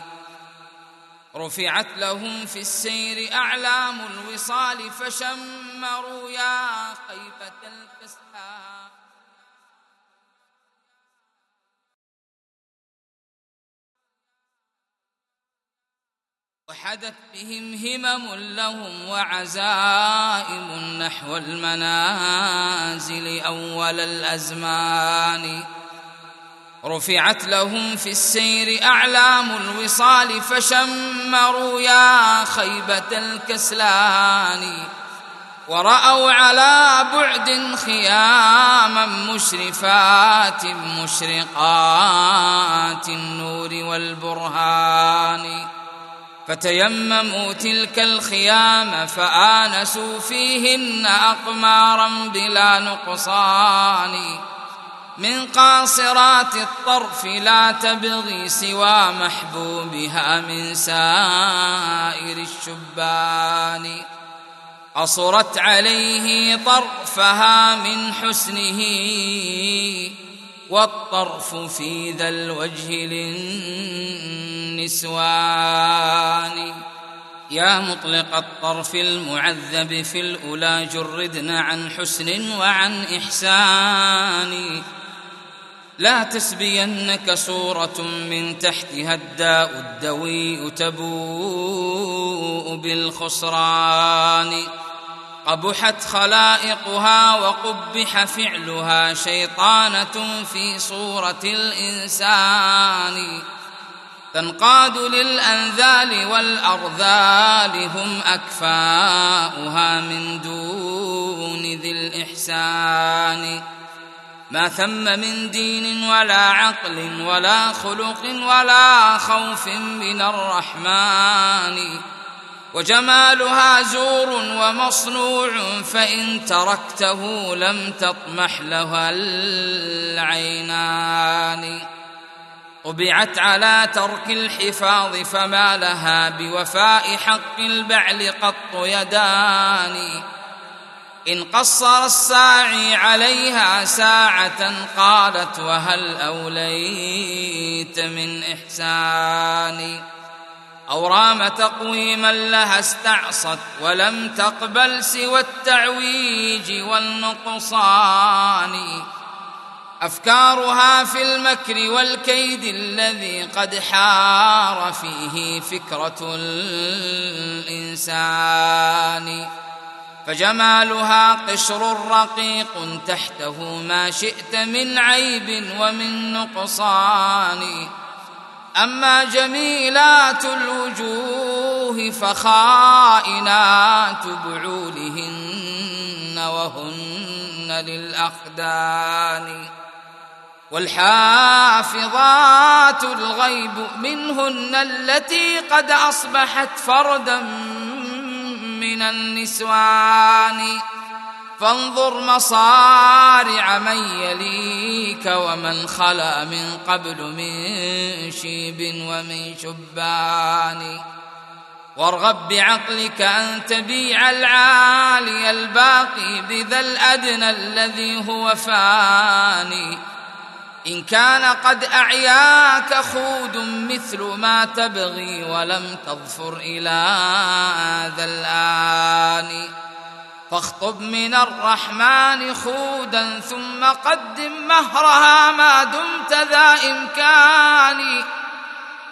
رفعت لهم في السير أعلام الوصال فشمروا يا خيبة الفسحان وحدت بهم همم لهم وعزائم نحو المنازل أول الأزمان. رفعت لهم في السير أعلام الوصال فشمروا يا خيبة الكسلان. ورأوا على بعد خياما مشرفات مشرقات النور والبرهان. فتيمموا تلك الخيام فآنسوا فيهن أقمارا بلا نقصان. من قاصرات الطرف لا تبغي سوى محبوبها من سائر الشبان. قصرت عليه طرفها من حسنه والطرف في ذا الوجه للنسوان. يا مطلق الطرف المعذب في الأولى جردنا عن حسن وعن إحسان. لا تسبينك صورة من تحتها الداء الدوي تبوء بالخسران. قبحت خلائقها وقبح فعلها شيطانة في صورة الإنسان تنقاد للأنذال والأرذال هم أكفاؤها من دون ذي الإحسان ما ثم من دين ولا عقل ولا خلق ولا خوف من الرحمن وجمالها زور ومصنوع فإن تركته لم تطمح لها العينان. طبعت على ترك الحفاظ فما لها بوفاء حق البعل قط يدان. إن قصر الساعي عليها ساعة قالت وهل أوليت من إحساني أو رام تقويما لها استعصت ولم تقبل سوى التعويج والنقصان. أفكارها في المكر والكيد الذي قد حار فيه فكرة الإنسان. فجمالها قشر رقيق تحته ما شئت من عيب ومن نقصان. أما جميلات الوجوه فخائنات بعولهن وهن للأخدان والحافظات الغيب منهن التي قد أصبحت فردا من النسوان فانظر مصارع من يليك ومن خلا من قبل من شيب ومن شبان. وارغب بعقلك أن تبيع العالي الباقي بذا الأدنى الذي هو فاني. إن كان قد أعياك خود مثل ما تبغي ولم تظفر إلى ذا الآن. فاخطب من الرحمن خودا ثم قدم مهرها ما دمت ذا إمكان.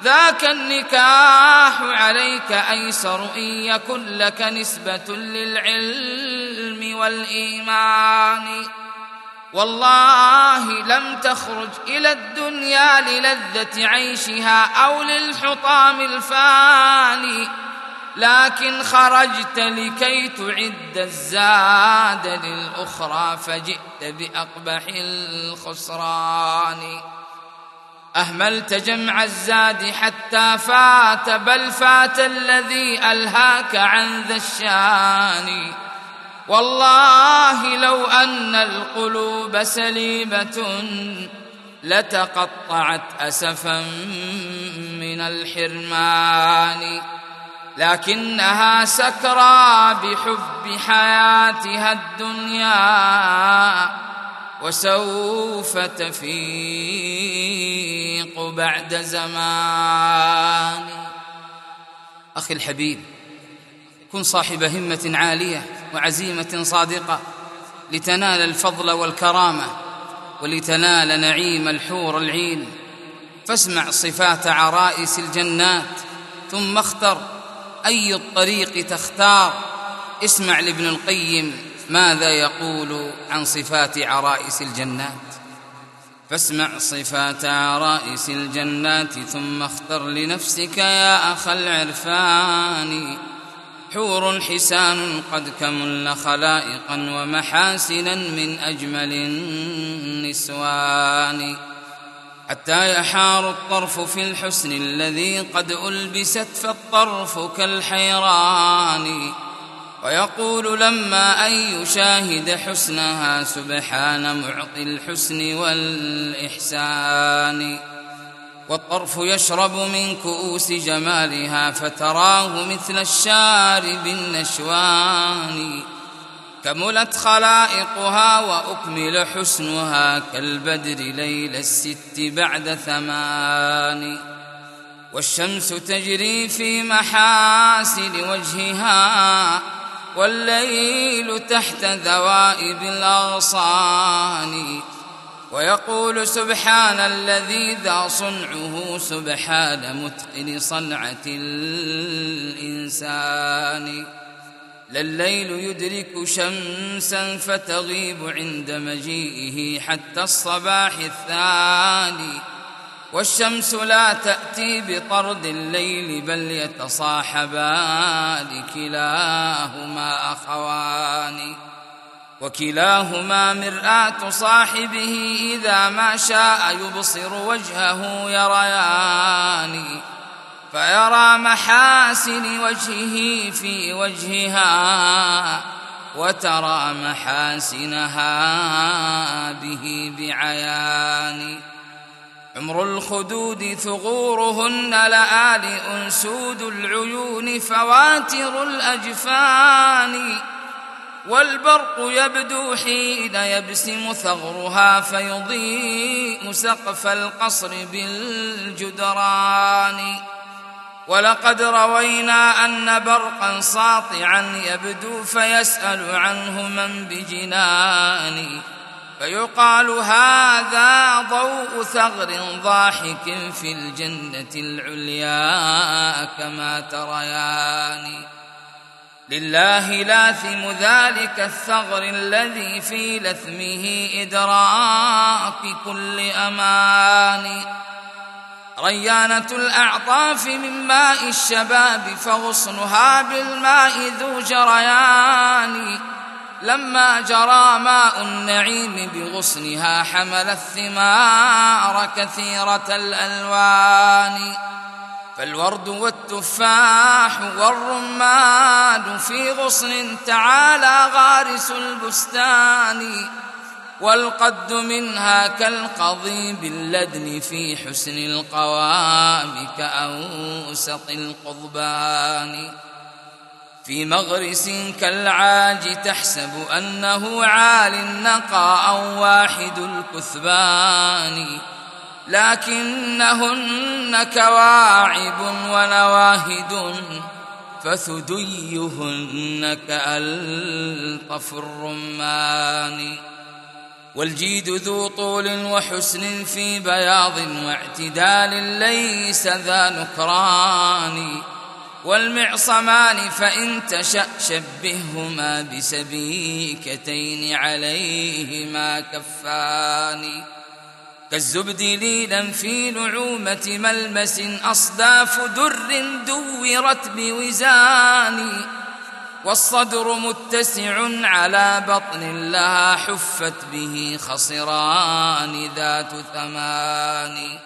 ذاك النكاح عليك أيسر إن يكن لك نسبة للعلم والإيمان. والله لم تخرج إلى الدنيا للذة عيشها أو للحطام الفاني. لكن خرجت لكي تعد الزاد للأخرى فجئت بأقبح الخسران. أهملت جمع الزاد حتى فات بل فات الذي ألهاك عن ذا الشان. والله لو أن القلوب سليمة لتقطعت أسفا من الحرمان. لكنها سكرى بحب حياتها الدنيا وسوف تفيق بعد زمان. أخي الحبيب كن صاحب همة عالية وعزيمة صادقة لتنال الفضل والكرامة ولتنال نعيم الحور العين. فاسمع صفات عرائس الجنات ثم اختر أي الطريق تختار؟ اسمع لابن القيم ماذا يقول عن صفات عرائس الجنات. فاسمع صفات عرائس الجنات ثم اختر لنفسك يا أخ العرفان. حور حسان قد كمل خلائقا ومحاسنا من أجمل النسوان. حتى يحار الطرف في الحسن الذي قد ألبست فالطرف كالحيران. ويقول لما أن يشاهد حسنها سبحان معطي الحسن والإحسان. والطرف يشرب من كؤوس جمالها فتراه مثل الشارب النشوان. كملت خلائقها وأكمل حسنها كالبدر ليل الست بعد ثمان والشمس تجري في محاسن وجهها والليل تحت ذوائب الأغصان ويقول سبحان الذي ذا صنعه سبحان متقن صنعة الإنسان الليل يدرك شمسا فتغيب عند مجيئه حتى الصباح الثاني. والشمس لا تأتي بطرد الليل بل يتصاحبان كلاهما أخوان. وكلاهما مرآة صاحبه إذا ما شاء يبصر وجهه يريان. فيرى محاسن وجهه في وجهها وترى محاسنها به بعيان. عمر الخدود ثغورهن لآل أنسود العيون فواتر الأجفان والبرق يبدو حين يبسم ثغرها فيضيء سقف القصر بالجدران. ولقد روينا أن برقا ساطعا يبدو فيسأل عنه من بجنان فيقال هذا ضوء ثغر ضاحك في الجنة العليا كما تريان. لله لاثم ذلك الثغر الذي في لثمه إدراك كل أمان. ريانة الأعطاف من ماء الشباب فغصنها بالماء ذو جريان. لما جرى ماء النعيم بغصنها حمل الثمار كثيرة الألوان. فالورد والتفاح والرمان في غصن تعالى غارس البستان. والقد منها كالقضيب اللدن في حسن القوام كأوسط القضبان. في مغرس كالعاج تحسب أنه عال النقى أو واحد الكثبان. لكنهن كواعب ونواهد فثديهن كألطف الرمان. والجيد ذو طول وحسن في بياض واعتدال ليس ذا نكران. والمعصمان فإن تشأ شبههما بسبيكتين عليهما كفان. كالزبد ليلا في نعومة ملمس أصداف در دورت بوزان. والصدر متسع على بطن لها حفت به خصران ذات ثمان.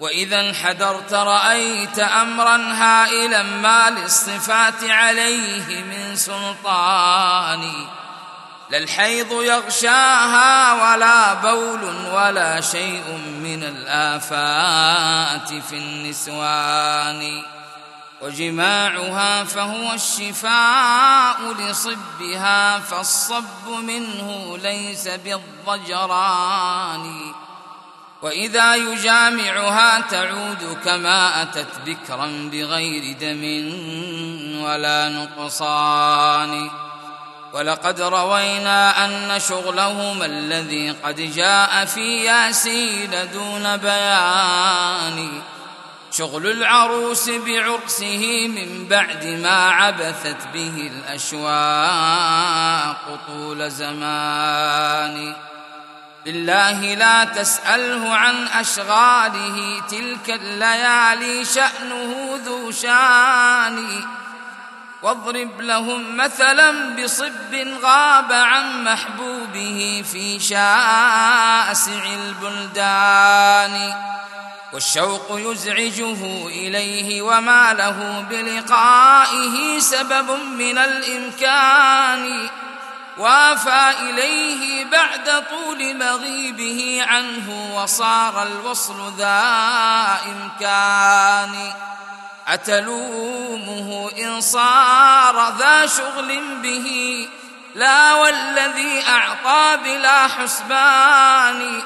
وإذا انحدرت رأيت أمرا هائلا ما للصفات عليه من سلطان. لا الحيض يغشاها ولا بول ولا شيء من الآفات في النسوان. وجماعها فهو الشفاء لصبها فالصب منه ليس بالضجران. وإذا يجامعها تعود كما أتت بكرا بغير دم ولا نقصان. ولقد روينا أن شغلهما الذي قد جاء في ياسين دون بيان. شغل العروس بعرسه من بعد ما عبثت به الأشواق طول زمان. بالله لا تسأله عن أشغاله تلك الليالي شأنه ذو شان. واضرب لهم مثلا بصب غاب عن محبوبه في شاسع البلدان. والشوق يزعجه إليه وما له بلقائه سبب من الإمكان. وافى إليه بعد طول مغيبه عنه وصار الوصل ذا إمكان. أتلومه إن صار ذا شغل به. لا والذي أعطى بلا حسبان.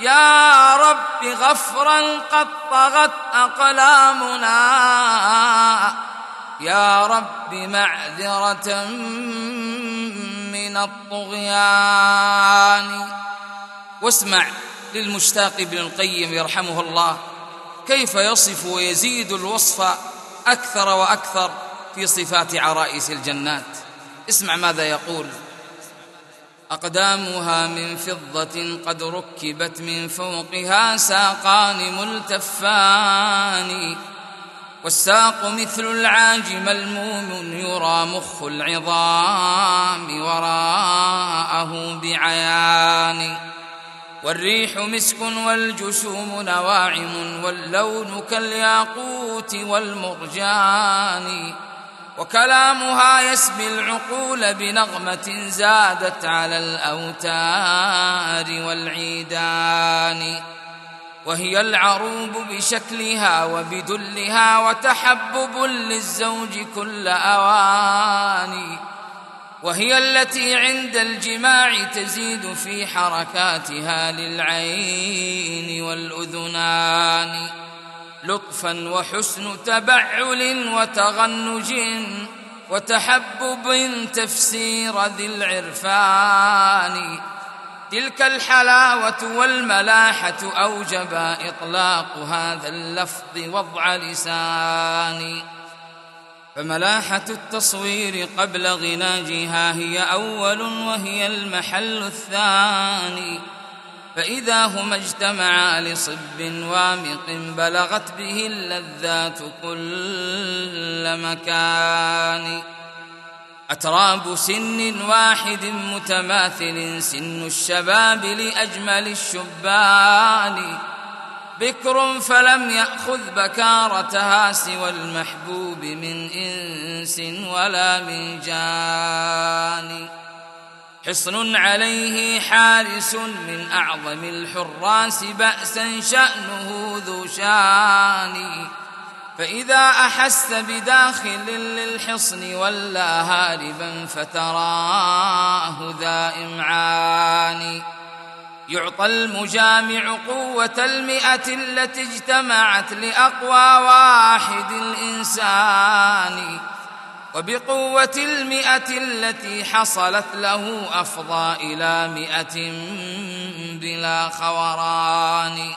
يا رب غفرا قد طغت أقلامنا. يا رب معذرة من الطغيان. واسمع للمشتاق ابن القيم يرحمه الله. كيف يصف ويزيد الوصف أكثر وأكثر في صفات عرائس الجنات؟ اسمع ماذا يقول. أقدامها من فضة قد ركبت من فوقها ساقان ملتفان والساق مثل العاج ملموم يرى مخ العظام وراءه بعيان والريح مسك والجسوم نواعم واللون كالياقوت والمرجان. وكلامها يسبي العقول بنغمة زادت على الأوتار والعيدان. وهي العروب بشكلها وبدلها وتحبب للزوج كل أوان. وهي التي عند الجماع تزيد في حركاتها للعين والأذنان. لطفا وحسن تبعل وتغنج وتحبب تفسير ذي العرفان. تلك الحلاوة والملاحة أوجب إطلاق هذا اللفظ وضع لسان. فملاحة التصوير قبل غناجها هي أول وهي المحل الثاني. فإذا هما اجتمعا لصب وامق بلغت به اللذات كل مكان. أتراب سن واحد متماثل سن الشباب لأجمل الشبان. بكر فلم يأخذ بكارتها سوى المحبوب من إنس ولا من جان. حصن عليه حارس من أعظم الحراس بأسا شأنه ذو شان. فإذا أحس بداخل للحصن ولا هاربا فتراه ذا إمعان يعطى المجامع قوة المئة التي اجتمعت لأقوى واحد الإنسان. وبقوة المئة التي حصلت له أفضى إلى مئة بلا خوران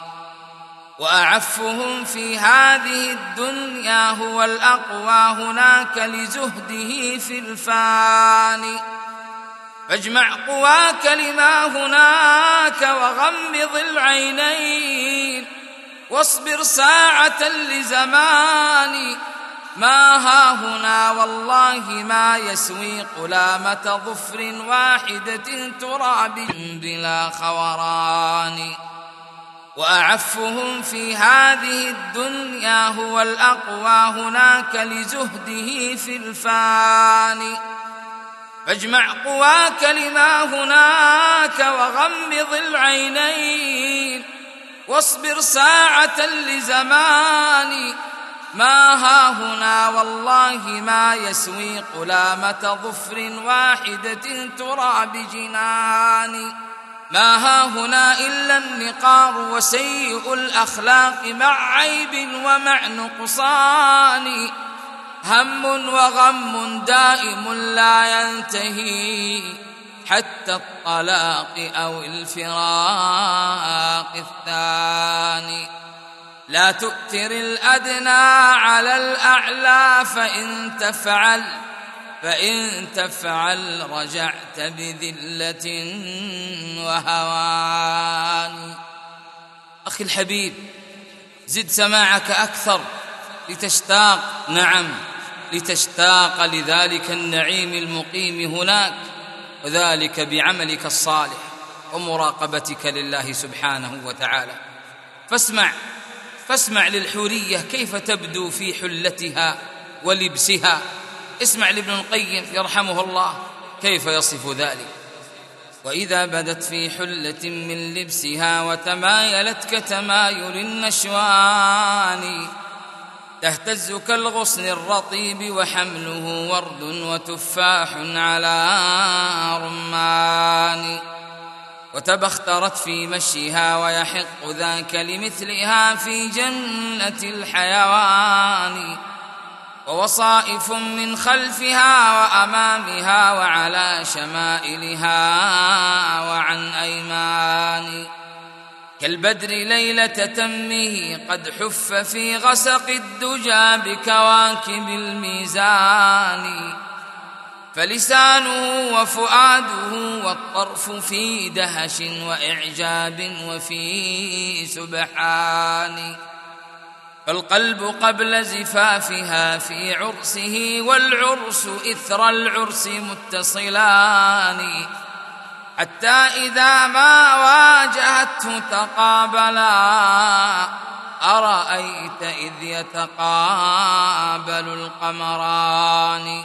وأعفهم في هذه الدنيا هو الأقوى هناك لزهده في الفاني فاجمع قواك لما هناك وغمض العينين واصبر ساعة لزمان ما ها هنا والله ما يسوي قلامة ظفر واحدة تراب بلا خوران وأعفهم في هذه الدنيا هو الأقوى هناك لزهده في الفاني فاجمع قواك لما هناك وغمض العينين واصبر ساعة لزمان. ما ها هنا والله ما يسوي قلامة ظفر واحدة ترى بجنان ما ها هنا إلا النقار وسيء الأخلاق مع عيب ومع نقصان. هم وغم دائم لا ينتهي حتى الطلاق أو الفراق الثاني. لا تؤثر الأدنى على الأعلى فإن تفعل فإن تفعل رجعت بذلة وهوان. أخي الحبيب زد سماعك أكثر لتشتاق نعم لتشتاق لذلك النعيم المقيم هناك وذلك بعملك الصالح ومراقبتك لله سبحانه وتعالى. فاسمع فاسمع للحورية كيف تبدو في حلتها ولبسها. اسمع لابن القيم يرحمه الله كيف يصف ذلك. وإذا بدت في حلة من لبسها وتمايلت كتمايل النشوان تهتز كالغصن الرطيب وحمله ورد وتفاح على رمان. وتبخترت في مشيها ويحق ذاك لمثلها في جنة الحيوان. ووصائف من خلفها وأمامها وعلى شمائلها وعن أيمان. كالبدر ليلة تمه قد حف في غسق الدجى بكواكب الميزان. فلسانه وفؤاده والطرف في دهش وإعجاب وفي سبحان. فالقلب قبل زفافها في عرسه والعرس إثر العرس متصلان. حتى إذا ما واجهته تقابلا. أرأيت إذ يتقابل القمران؟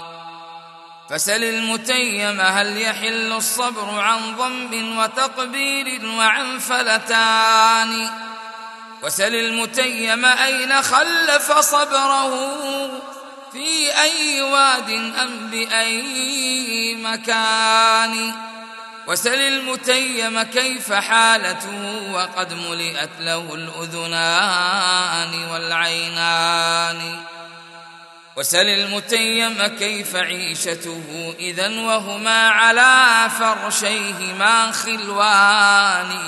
فسل المتيم هل يحل الصبر عن ضم وتقبيل وعن فلتان؟ وسل المتيم أين خلف صبره؟ في أي واد أم بأي مكان؟ وسل المتيم كيف حالته وقد ملئت له الأذنان والعينان؟ وسل المتيم كيف عيشته إذا وهما على فرشيهما خلوان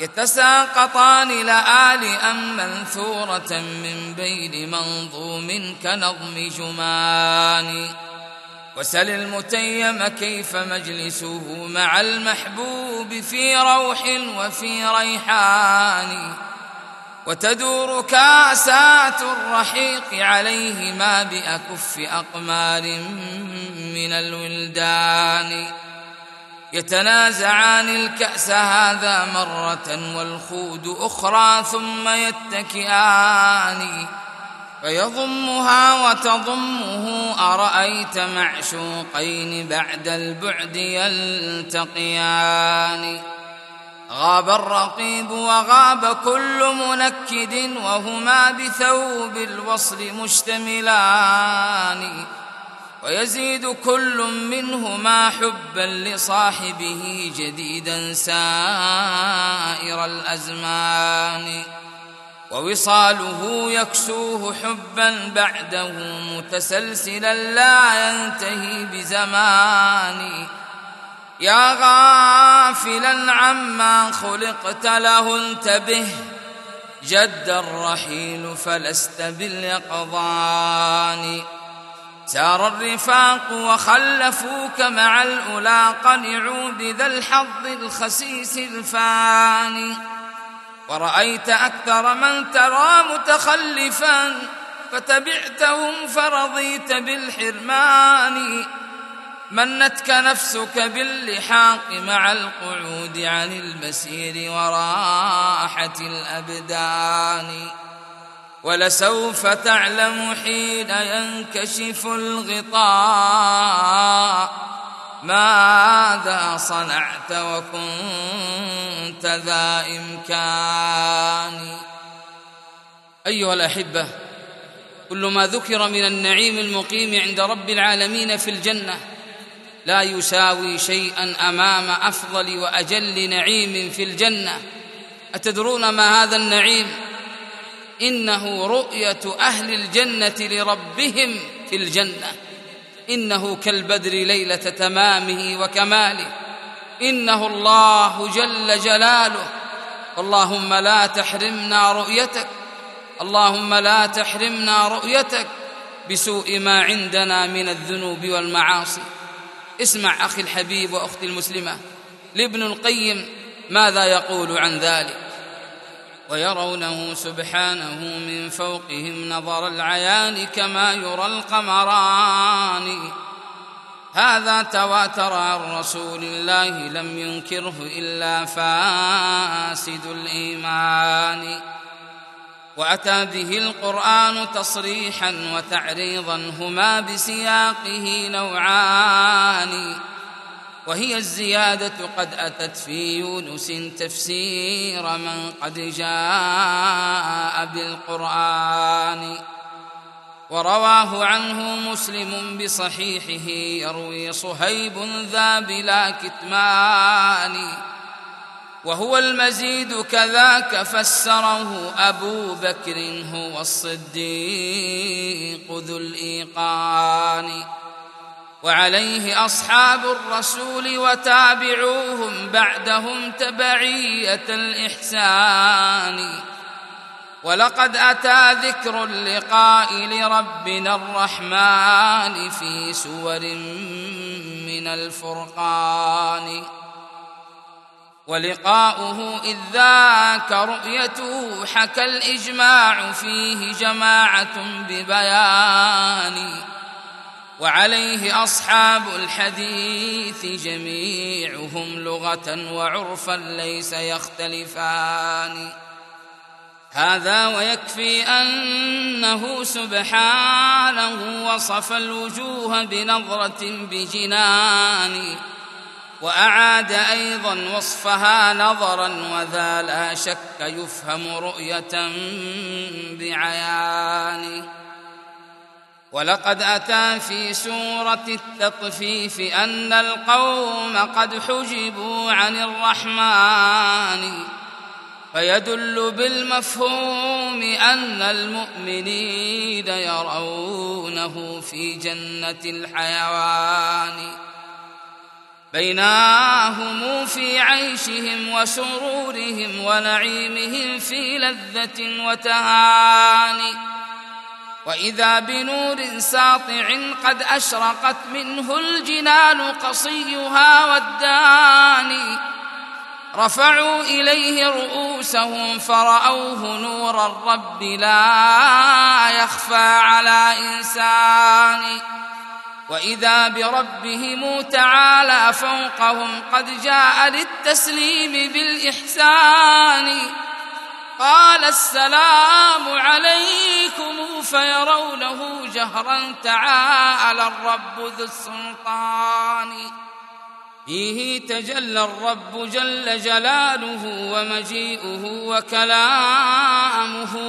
يتساقطان لآل أم منثورة من بين منظوم كنظم جمان وسل المتيم كيف مجلسه مع المحبوب في روح وفي ريحان وتدور كاسات الرحيق عليهما بأكف أقمار من الولدان. يتنازعان الكأس هذا مرة والخود أخرى ثم يتكئان. فيضمها وتضمه أرأيت معشوقين بعد البعد يلتقيان. غاب الرقيب وغاب كل منكد وهما بثوب الوصل مشتملان ويزيد كل منهما حبا لصاحبه جديدا سائر الأزمان ووصاله يكسوه حبا بعده متسلسلا لا ينتهي بزمان يا غافلا عما خلقت له انتبه. جد الرحيل فلست باليقظان. سار الرفاق وخلفوك مع الأولى قنعوا بذا الحظ الخسيس الفاني. ورأيت أكثر من ترى متخلفا فتبعتهم فرضيت بالحرمان. منتك نفسك باللحاق مع القعود عن المسير وراحة الأبدان. ولسوف تعلم حين ينكشف الغطاء ماذا صنعت وكنت ذا إمكان. أيها الأحبة كل ما ذكر من النعيم المقيم عند رب العالمين في الجنة لا يساوي شيئا أمام أفضل وأجل نعيم في الجنة. أتدرون ما هذا النعيم؟ إنه رؤية أهل الجنة لربهم في الجنة. إنه كالبدر ليلة تمامه وكماله. إنه الله جل جلاله. اللهم لا تحرمنا رؤيتك. اللهم لا تحرمنا رؤيتك. بسوء ما عندنا من الذنوب والمعاصي. اسمع أخي الحبيب وأختي المسلمة لابن القيم ماذا يقول عن ذلك؟ ويرونه سبحانه من فوقهم نظر العيان كما يرى القمران. هذا تواتر عن رسول الله لم ينكره إلا فاسد الإيمان. وأتى به القرآن تصريحا وتعريضا هما بسياقه نوعان. وهي الزيادة قد أتت في يونس تفسير من قد جاء بالقرآن. ورواه عنه مسلم بصحيحه يروي صهيب ذا بلا كتمان. وهو المزيد كذاك فسره أبو بكر هو الصديق ذو الإيقان. وعليه أصحاب الرسول وتابعوهم بعدهم تبعية الإحسان. ولقد أتى ذكر اللقاء لربنا الرحمن في سور من الفرقان. ولقاؤه إذ ذاك رؤيته حكى الإجماع فيه جماعة ببيان وعليه أصحاب الحديث جميعهم لغة وعرفا ليس يختلفان. هذا ويكفي أنه سبحانه وصف الوجوه بنظرة بجنان وأعاد أيضا وصفها نظرا وذا لا شك يفهم رؤية بعيان ولقد أتى في سورة التطفيف أن القوم قد حجبوا عن الرحمن. فيدل بالمفهوم أن المؤمنين يرونه في جنة الحيوان. بيناهم في عيشهم وسرورهم ونعيمهم في لذة وتهان وإذا بنور ساطع قد أشرقت منه الجنان قصيها والداني رفعوا إليه رؤوسهم فرأوه نور الرب لا يخفى على إنسان وإذا بربهم تعالى فوقهم قد جاء للتسليم بالإحسان قال السلام عليكم فيرونه جهرا تعالى الرب ذو السلطان فيه تجلى الرب جل جلاله ومجيئه وكلامه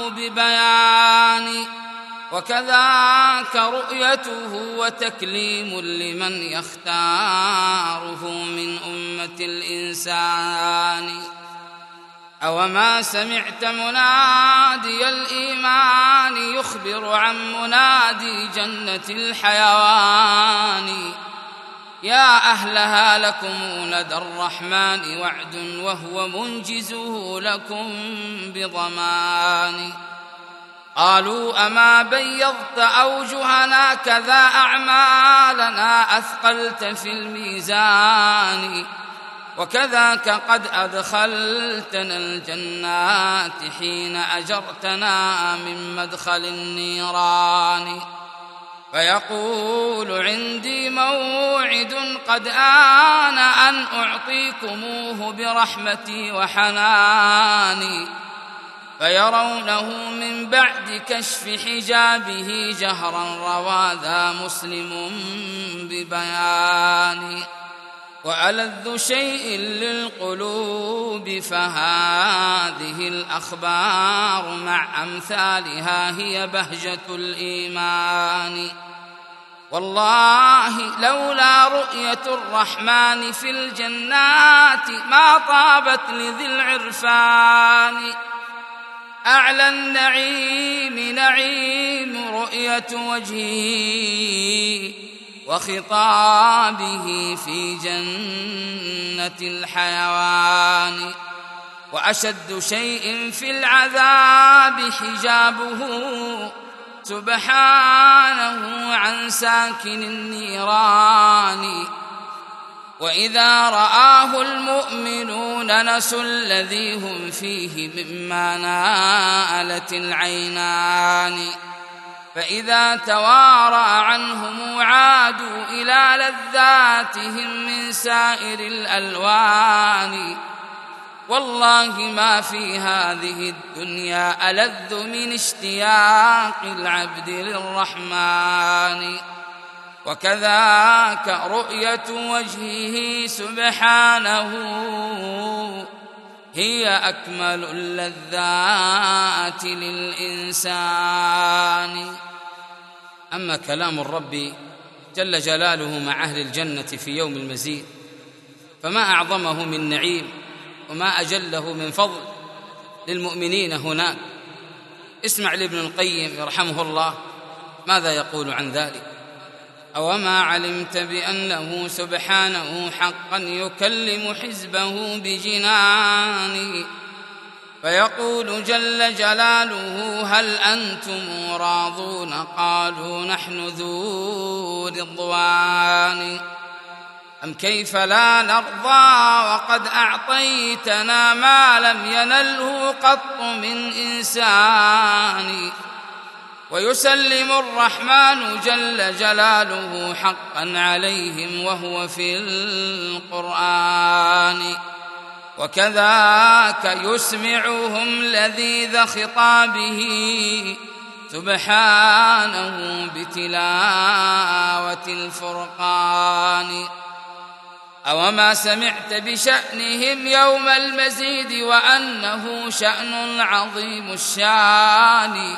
ببيان وكذاك رؤيته وتكليم لمن يختاره من أمة الإنسان. أوما سمعت منادي الإيمان يخبر عن منادي جنة الحيوان. يا أهلها لكم ندى الرحمن وعد وهو منجزه لكم بضمان. قالوا أما بيضت أوجهنا كذا أعمالنا أثقلت في الميزان وكذاك قد أدخلتنا الجنات حين أجرتنا من مدخل النيران. فيقول عندي موعد قد آن أن أعطيكموه برحمتي وحناني. فيرونه من بعد كشف حجابه جهرا روى ذا مسلم ببيان. وألذ شيء للقلوب فهذه الأخبار مع أمثالها هي بهجة الإيمان. والله لولا رؤية الرحمن في الجنات ما طابت لذي العرفان. أعلى النعيم نعيم رؤية وجهه وخطابه في جنة الحيوان. وأشد شيء في العذاب حجابه سبحانه عن ساكن النيران. وإذا رآه المؤمنون نسوا الذي هم فيه مما نالت العينان. فإذا توارى عنهم عادوا إلى لذاتهم من سائر الألوان. والله ما في هذه الدنيا ألذ من اشتياق العبد للرحمن. وكذاك رؤية وجهه سبحانه. هي أكمل اللذات للإنسان. أما كلام الرب جل جلاله مع أهل الجنة في يوم المزيد فما أعظمه من نعيم وما أجله من فضل للمؤمنين هناك. اسمع لابن القيم يرحمه الله ماذا يقول عن ذلك؟ أوما علمت بأنه سبحانه حقا يكلم حزبه بجنان. فيقول جل جلاله هل أنتم راضون؟ قالوا نحن ذو رضوان. أم كيف لا نرضى؟ وقد أعطيتنا ما لم ينله قط من إنسان. ويسلم الرحمن جل جلاله حقا عليهم وهو في القرآن. وكذاك يسمعهم لذيذ خطابه سبحانه بتلاوة الفرقان. أوما سمعت بشأنهم يوم المزيد وأنه شأن عظيم الشان.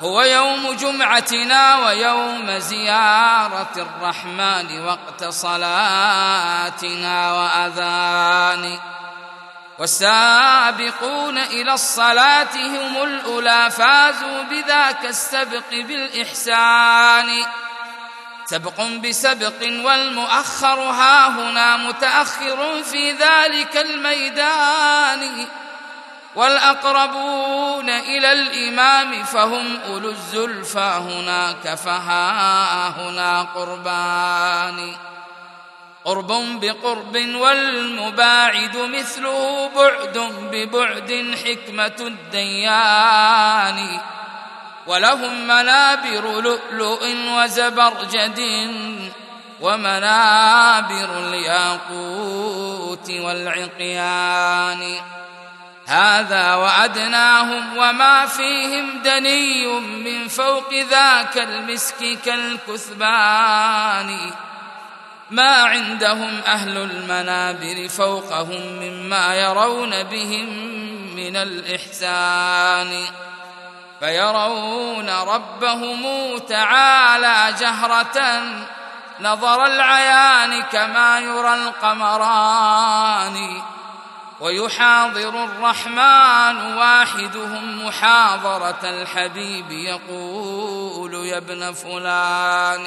هو يوم جمعتنا ويوم زيارة الرحمن وقت صلاتنا وأذان. والسابقون إلى الصلاة هم الأولى فازوا بذاك السبق بالإحسان. سبق بسبق والمؤخر ها هنا متأخر في ذلك الميدان. والأقربون إلى الإمام فهم أولو الزلفى. هناك فها هنا قربان. قرب بقرب والمباعد مثله بعد ببعد حكمة الديان. ولهم منابر لؤلؤ وزبرجد ومنابر الياقوت والعقيان. هذا وأدناهم وما فيهم دني من فوق ذاك المسك كالكثبان. ما عندهم أهل المنابر فوقهم مما يرون بهم من الإحسان. فيرون ربهم تعالى جهرة نظر العيان كما يرى القمران. ويحاضر الرحمن واحدهم محاضرة الحبيب يقول يا ابن فلان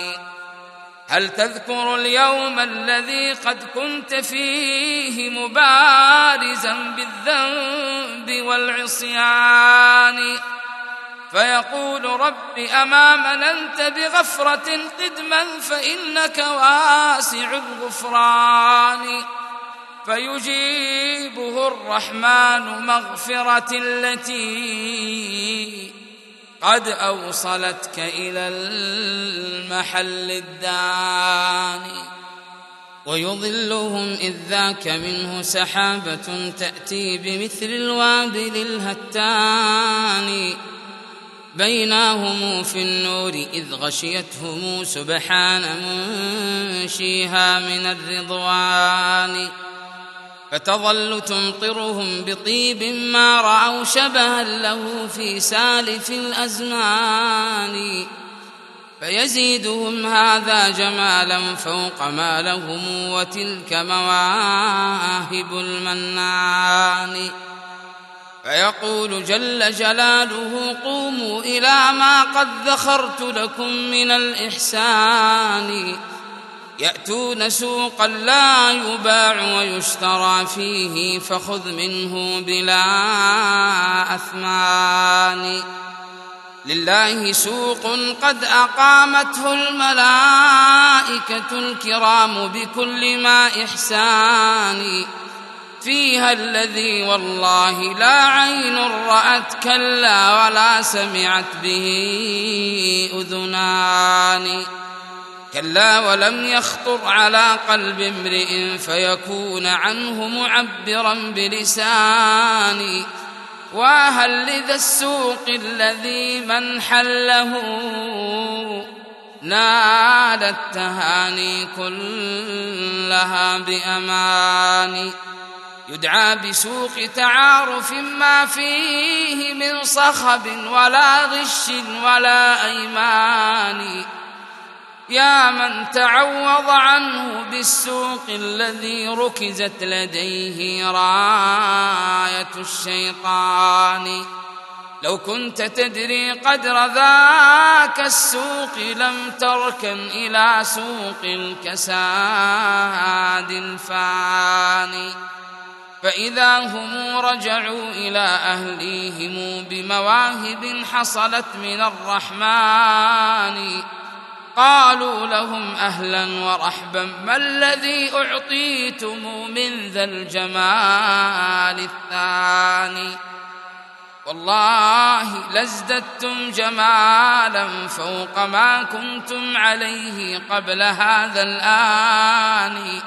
هل تذكر اليوم الذي قد كنت فيه مبارزا بالذنب والعصيان؟ فيقول رب أما مننت بغفرة قدما فإنك واسع الغفران. فيجيبه الرحمن مغفرة التي قد أوصلتك إلى المحل الداني. ويظلهم إذ ذاك منه سحابة تأتي بمثل الوابل الهتان. بيناهم في النور إذ غشيتهم سبحان منشيها من الرضوان. فتظل تمطرهم بطيب ما رأوا شبها له في سالف الأزمان. فيزيدهم هذا جمالا فوق ما لهم وتلك مواهب المنان. فيقول جل جلاله قوموا إلى ما قد ذخرت لكم من الإحسان. يأتون سوقا لا يباع ويشترى فيه فخذ منه بلا أثمان. لله سوق قد أقامته الملائكة الكرام بكل ما إحسان. فيها الذي والله لا عين رأت كلا ولا سمعت به أذنان. كلا ولم يخطر على قلب امرئ فيكون عنه معبرا بلساني وهل لذا السوق الذي من حله نال التهاني كلها بأمان. يدعى بسوق تعارف ما فيه من صخب ولا غش ولا أيمان. يا من تعوض عنه بالسوق الذي ركزت لديه راية الشيطان. لو كنت تدري قدر ذاك السوق لم تركن إلى سوق الكساد الفاني فإذا هم رجعوا إلى أهليهم بمواهب حصلت من الرحمن. قالوا لهم أهلا ورحبا ما الذي أعطيتم من ذا الجمال الثاني؟ والله لازددتم جمالا فوق ما كنتم عليه قبل هذا الآن.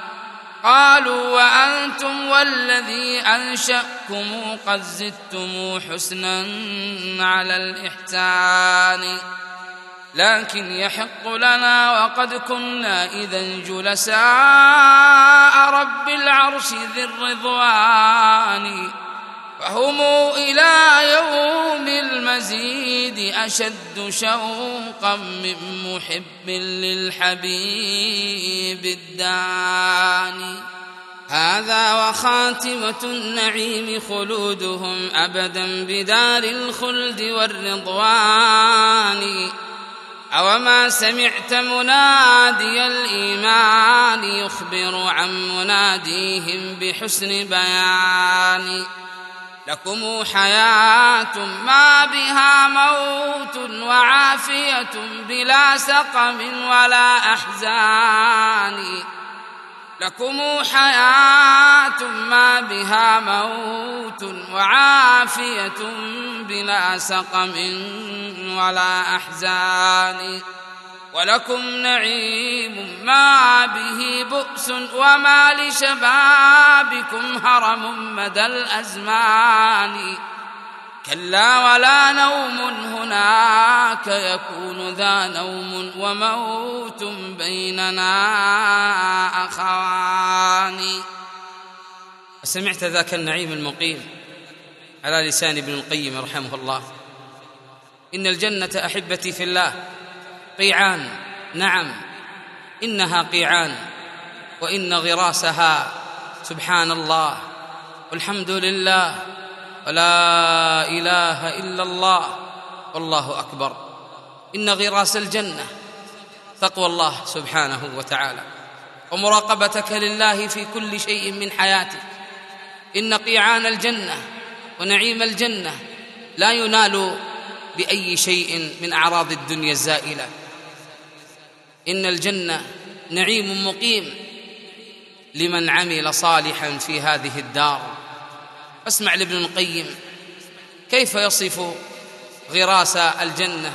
قالوا وأنتم والذي أنشأكم قد زدتم حسنا على الإحسان. لكن يحق لنا وقد كنا إذا جلساء رب العرش ذي الرضوان فهم إلى يوم المزيد أشد شوقا من محب للحبيب الداني هذا وخاتمة النعيم خلودهم أبدا بدار الخلد والرضوان. أوما سمعت منادي الإيمان يخبر عن مناديهم بحسن بيان. لكم حياة ما بها موت وعافية بلا سقم ولا أحزان. لكم حياة ما بها موت وعافية بلا سقم ولا أحزان ولكم نعيم ما به بؤس وما لشبابكم هرم مدى الأزمان كلا ولا نوم هناك يكون ذا نوم وموت بيننا أخوان. سمعت ذاك النعيم المقيم على لسان ابن القيم رحمه الله. إن الجنة أحبتي في الله. قيعان نعم. إنها قيعان وإن غراسها سبحان الله والحمد لله. ولا إله إلا الله. والله أكبر. إن غراس الجنة تقوى الله سبحانه وتعالى. ومراقبتك لله في كل شيء من حياتك. إن قيعان الجنة ونعيم الجنة لا ينال بأي شيء من أعراض الدنيا الزائلة. إن الجنة نعيم مقيم لمن عمل صالحا في هذه الدار. اسمع لابن القيم كيف يصف غراس الجنة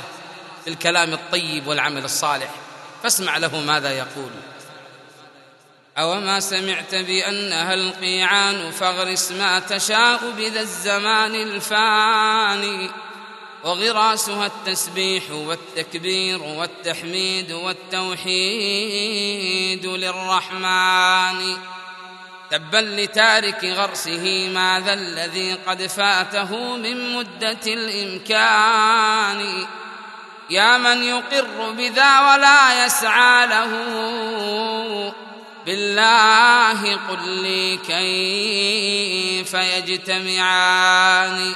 بالكلام الطيب والعمل الصالح؟ فاسمع له ماذا يقول. أوما سمعت بأنها القيعان فاغرس ما تشاء بذا الزمان الفاني وغراسها التسبيح والتكبير والتحميد والتوحيد للرحمن. تبا لتارك غرسه ماذا الذي قد فاته من مدة الإمكان. يا من يقر بذا ولا يسعى له. بالله قل لي كيف يجتمعان.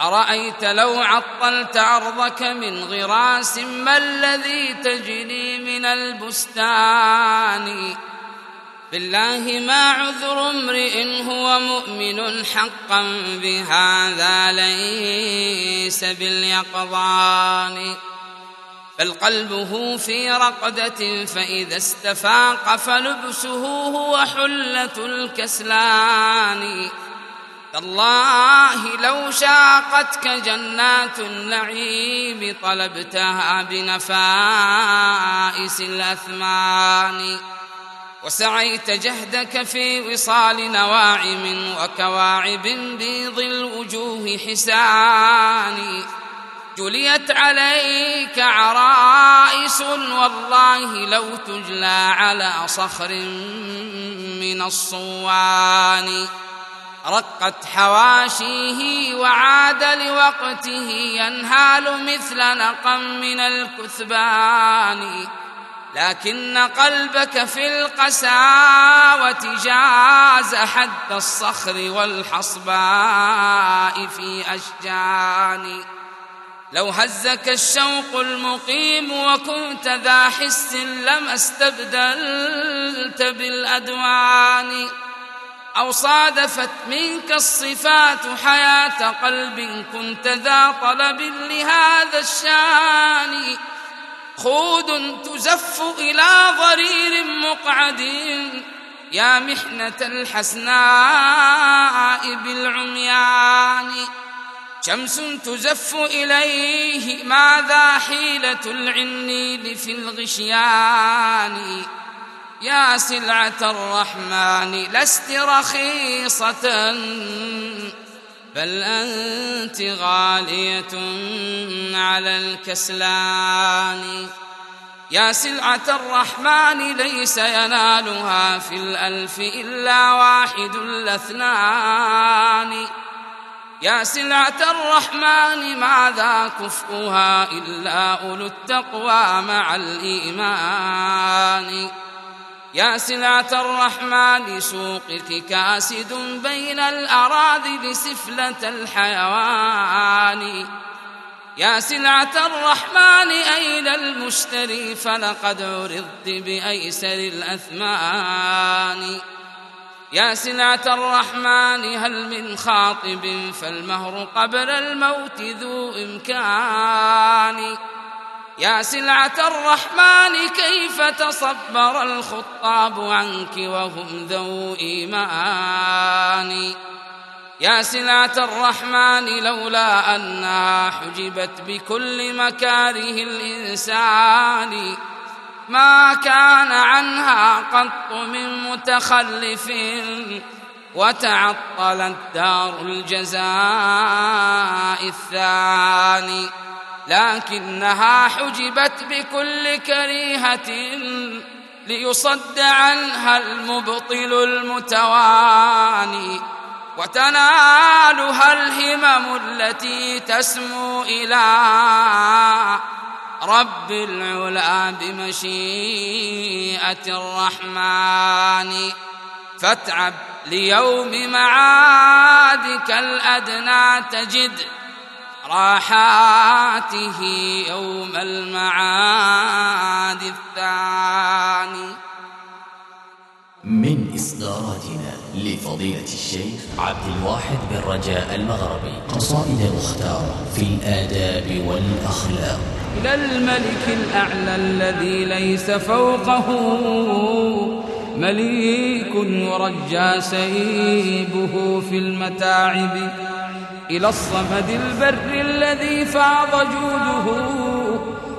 أرأيت لو عطلت أرضك من غراس ما الذي تجني من البستان؟ بالله ما عذر امرئ هو مؤمن حقا بهذا ليس باليقظان. بل قلبه في رقدة فإذا استفاق فلبسه هو حلة الكسلان. تالله لو شاقتك جنات النعيم طلبتها بنفائس الأثمان. وسعيت جهدك في وصال نواعم وكواعب بيض الوجوه حسان جليت عليك عرائس والله لو تجلى على صخر من الصوان. رقت حواشيه وعاد لوقته ينهال مثل نقم من الكثبان. لكن قلبك في القساوة جاز حد الصخر والحصباء في أشجان. لو هزك الشوق المقيم وكنت ذا حس لما استبدلت بالأدوان. أو صادفت منك الصفات حياة قلب كنت ذا طلب لهذا الشان. خود تزف إلى ضرير مقعد. يا محنة الحسناء بالعميان. شمس تزف إليه ماذا حيلة العنيد في الغشيان. يا سلعة الرحمن لست رخيصة. بل أنت غالية على الكسلان. يا سلعة الرحمن ليس ينالها في الألف إلا واحد الاثنان. يا سلعة الرحمن ماذا كفؤها إلا أولو التقوى مع الإيمان؟ يا سلعة الرحمن سوقك كاسد بين الأراضي سفلة الحيوان. يا سلعة الرحمن أين المشتري؟ فلقد عرضت بأيسر الأثمان. يا سلعة الرحمن هل من خاطب؟ فالمهر قبل الموت ذو إمكان. يا سلعة الرحمن كيف تصبر الخطاب عنك وهم ذو إيمان؟ يا سلعة الرحمن لولا أنها حجبت بكل مكاره الإنسان ما كان عنها قط من متخلف وتعطلت دار الجزاء الثاني. لكنها حجبت بكل كريهة ليصد عنها المبطل المتواني وتنالها الهمم التي تسمو إلى رب العلا بمشيئة الرحمن. فاتعب ليوم معادك الأدنى تجد راحاته يوم المعاد الثاني. من إصداراتنا لفضيلة الشيخ عبد الواحد بن رجاء المغربي قصائد مختارة في الآداب والأخلاق. إلى الملك الأعلى الذي ليس فوقه مليك يرجى سيبه في المتاعب. إلى الصمد البر الذي فاض جوده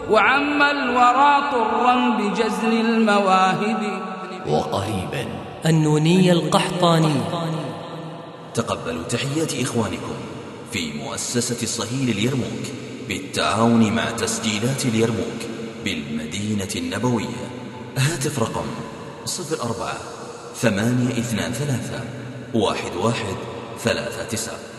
وعم الورى طرا بجزل المواهب. وقريبا. النوني القحطاني. تقبلوا تحيات إخوانكم في مؤسسة الصهيل اليرموك بالتعاون مع تسجيلات اليرموك بالمدينة النبوية. هاتف رقم صفر أربعة ثمانية اثنان ثلاثة واحد واحد ثلاثة تسعة.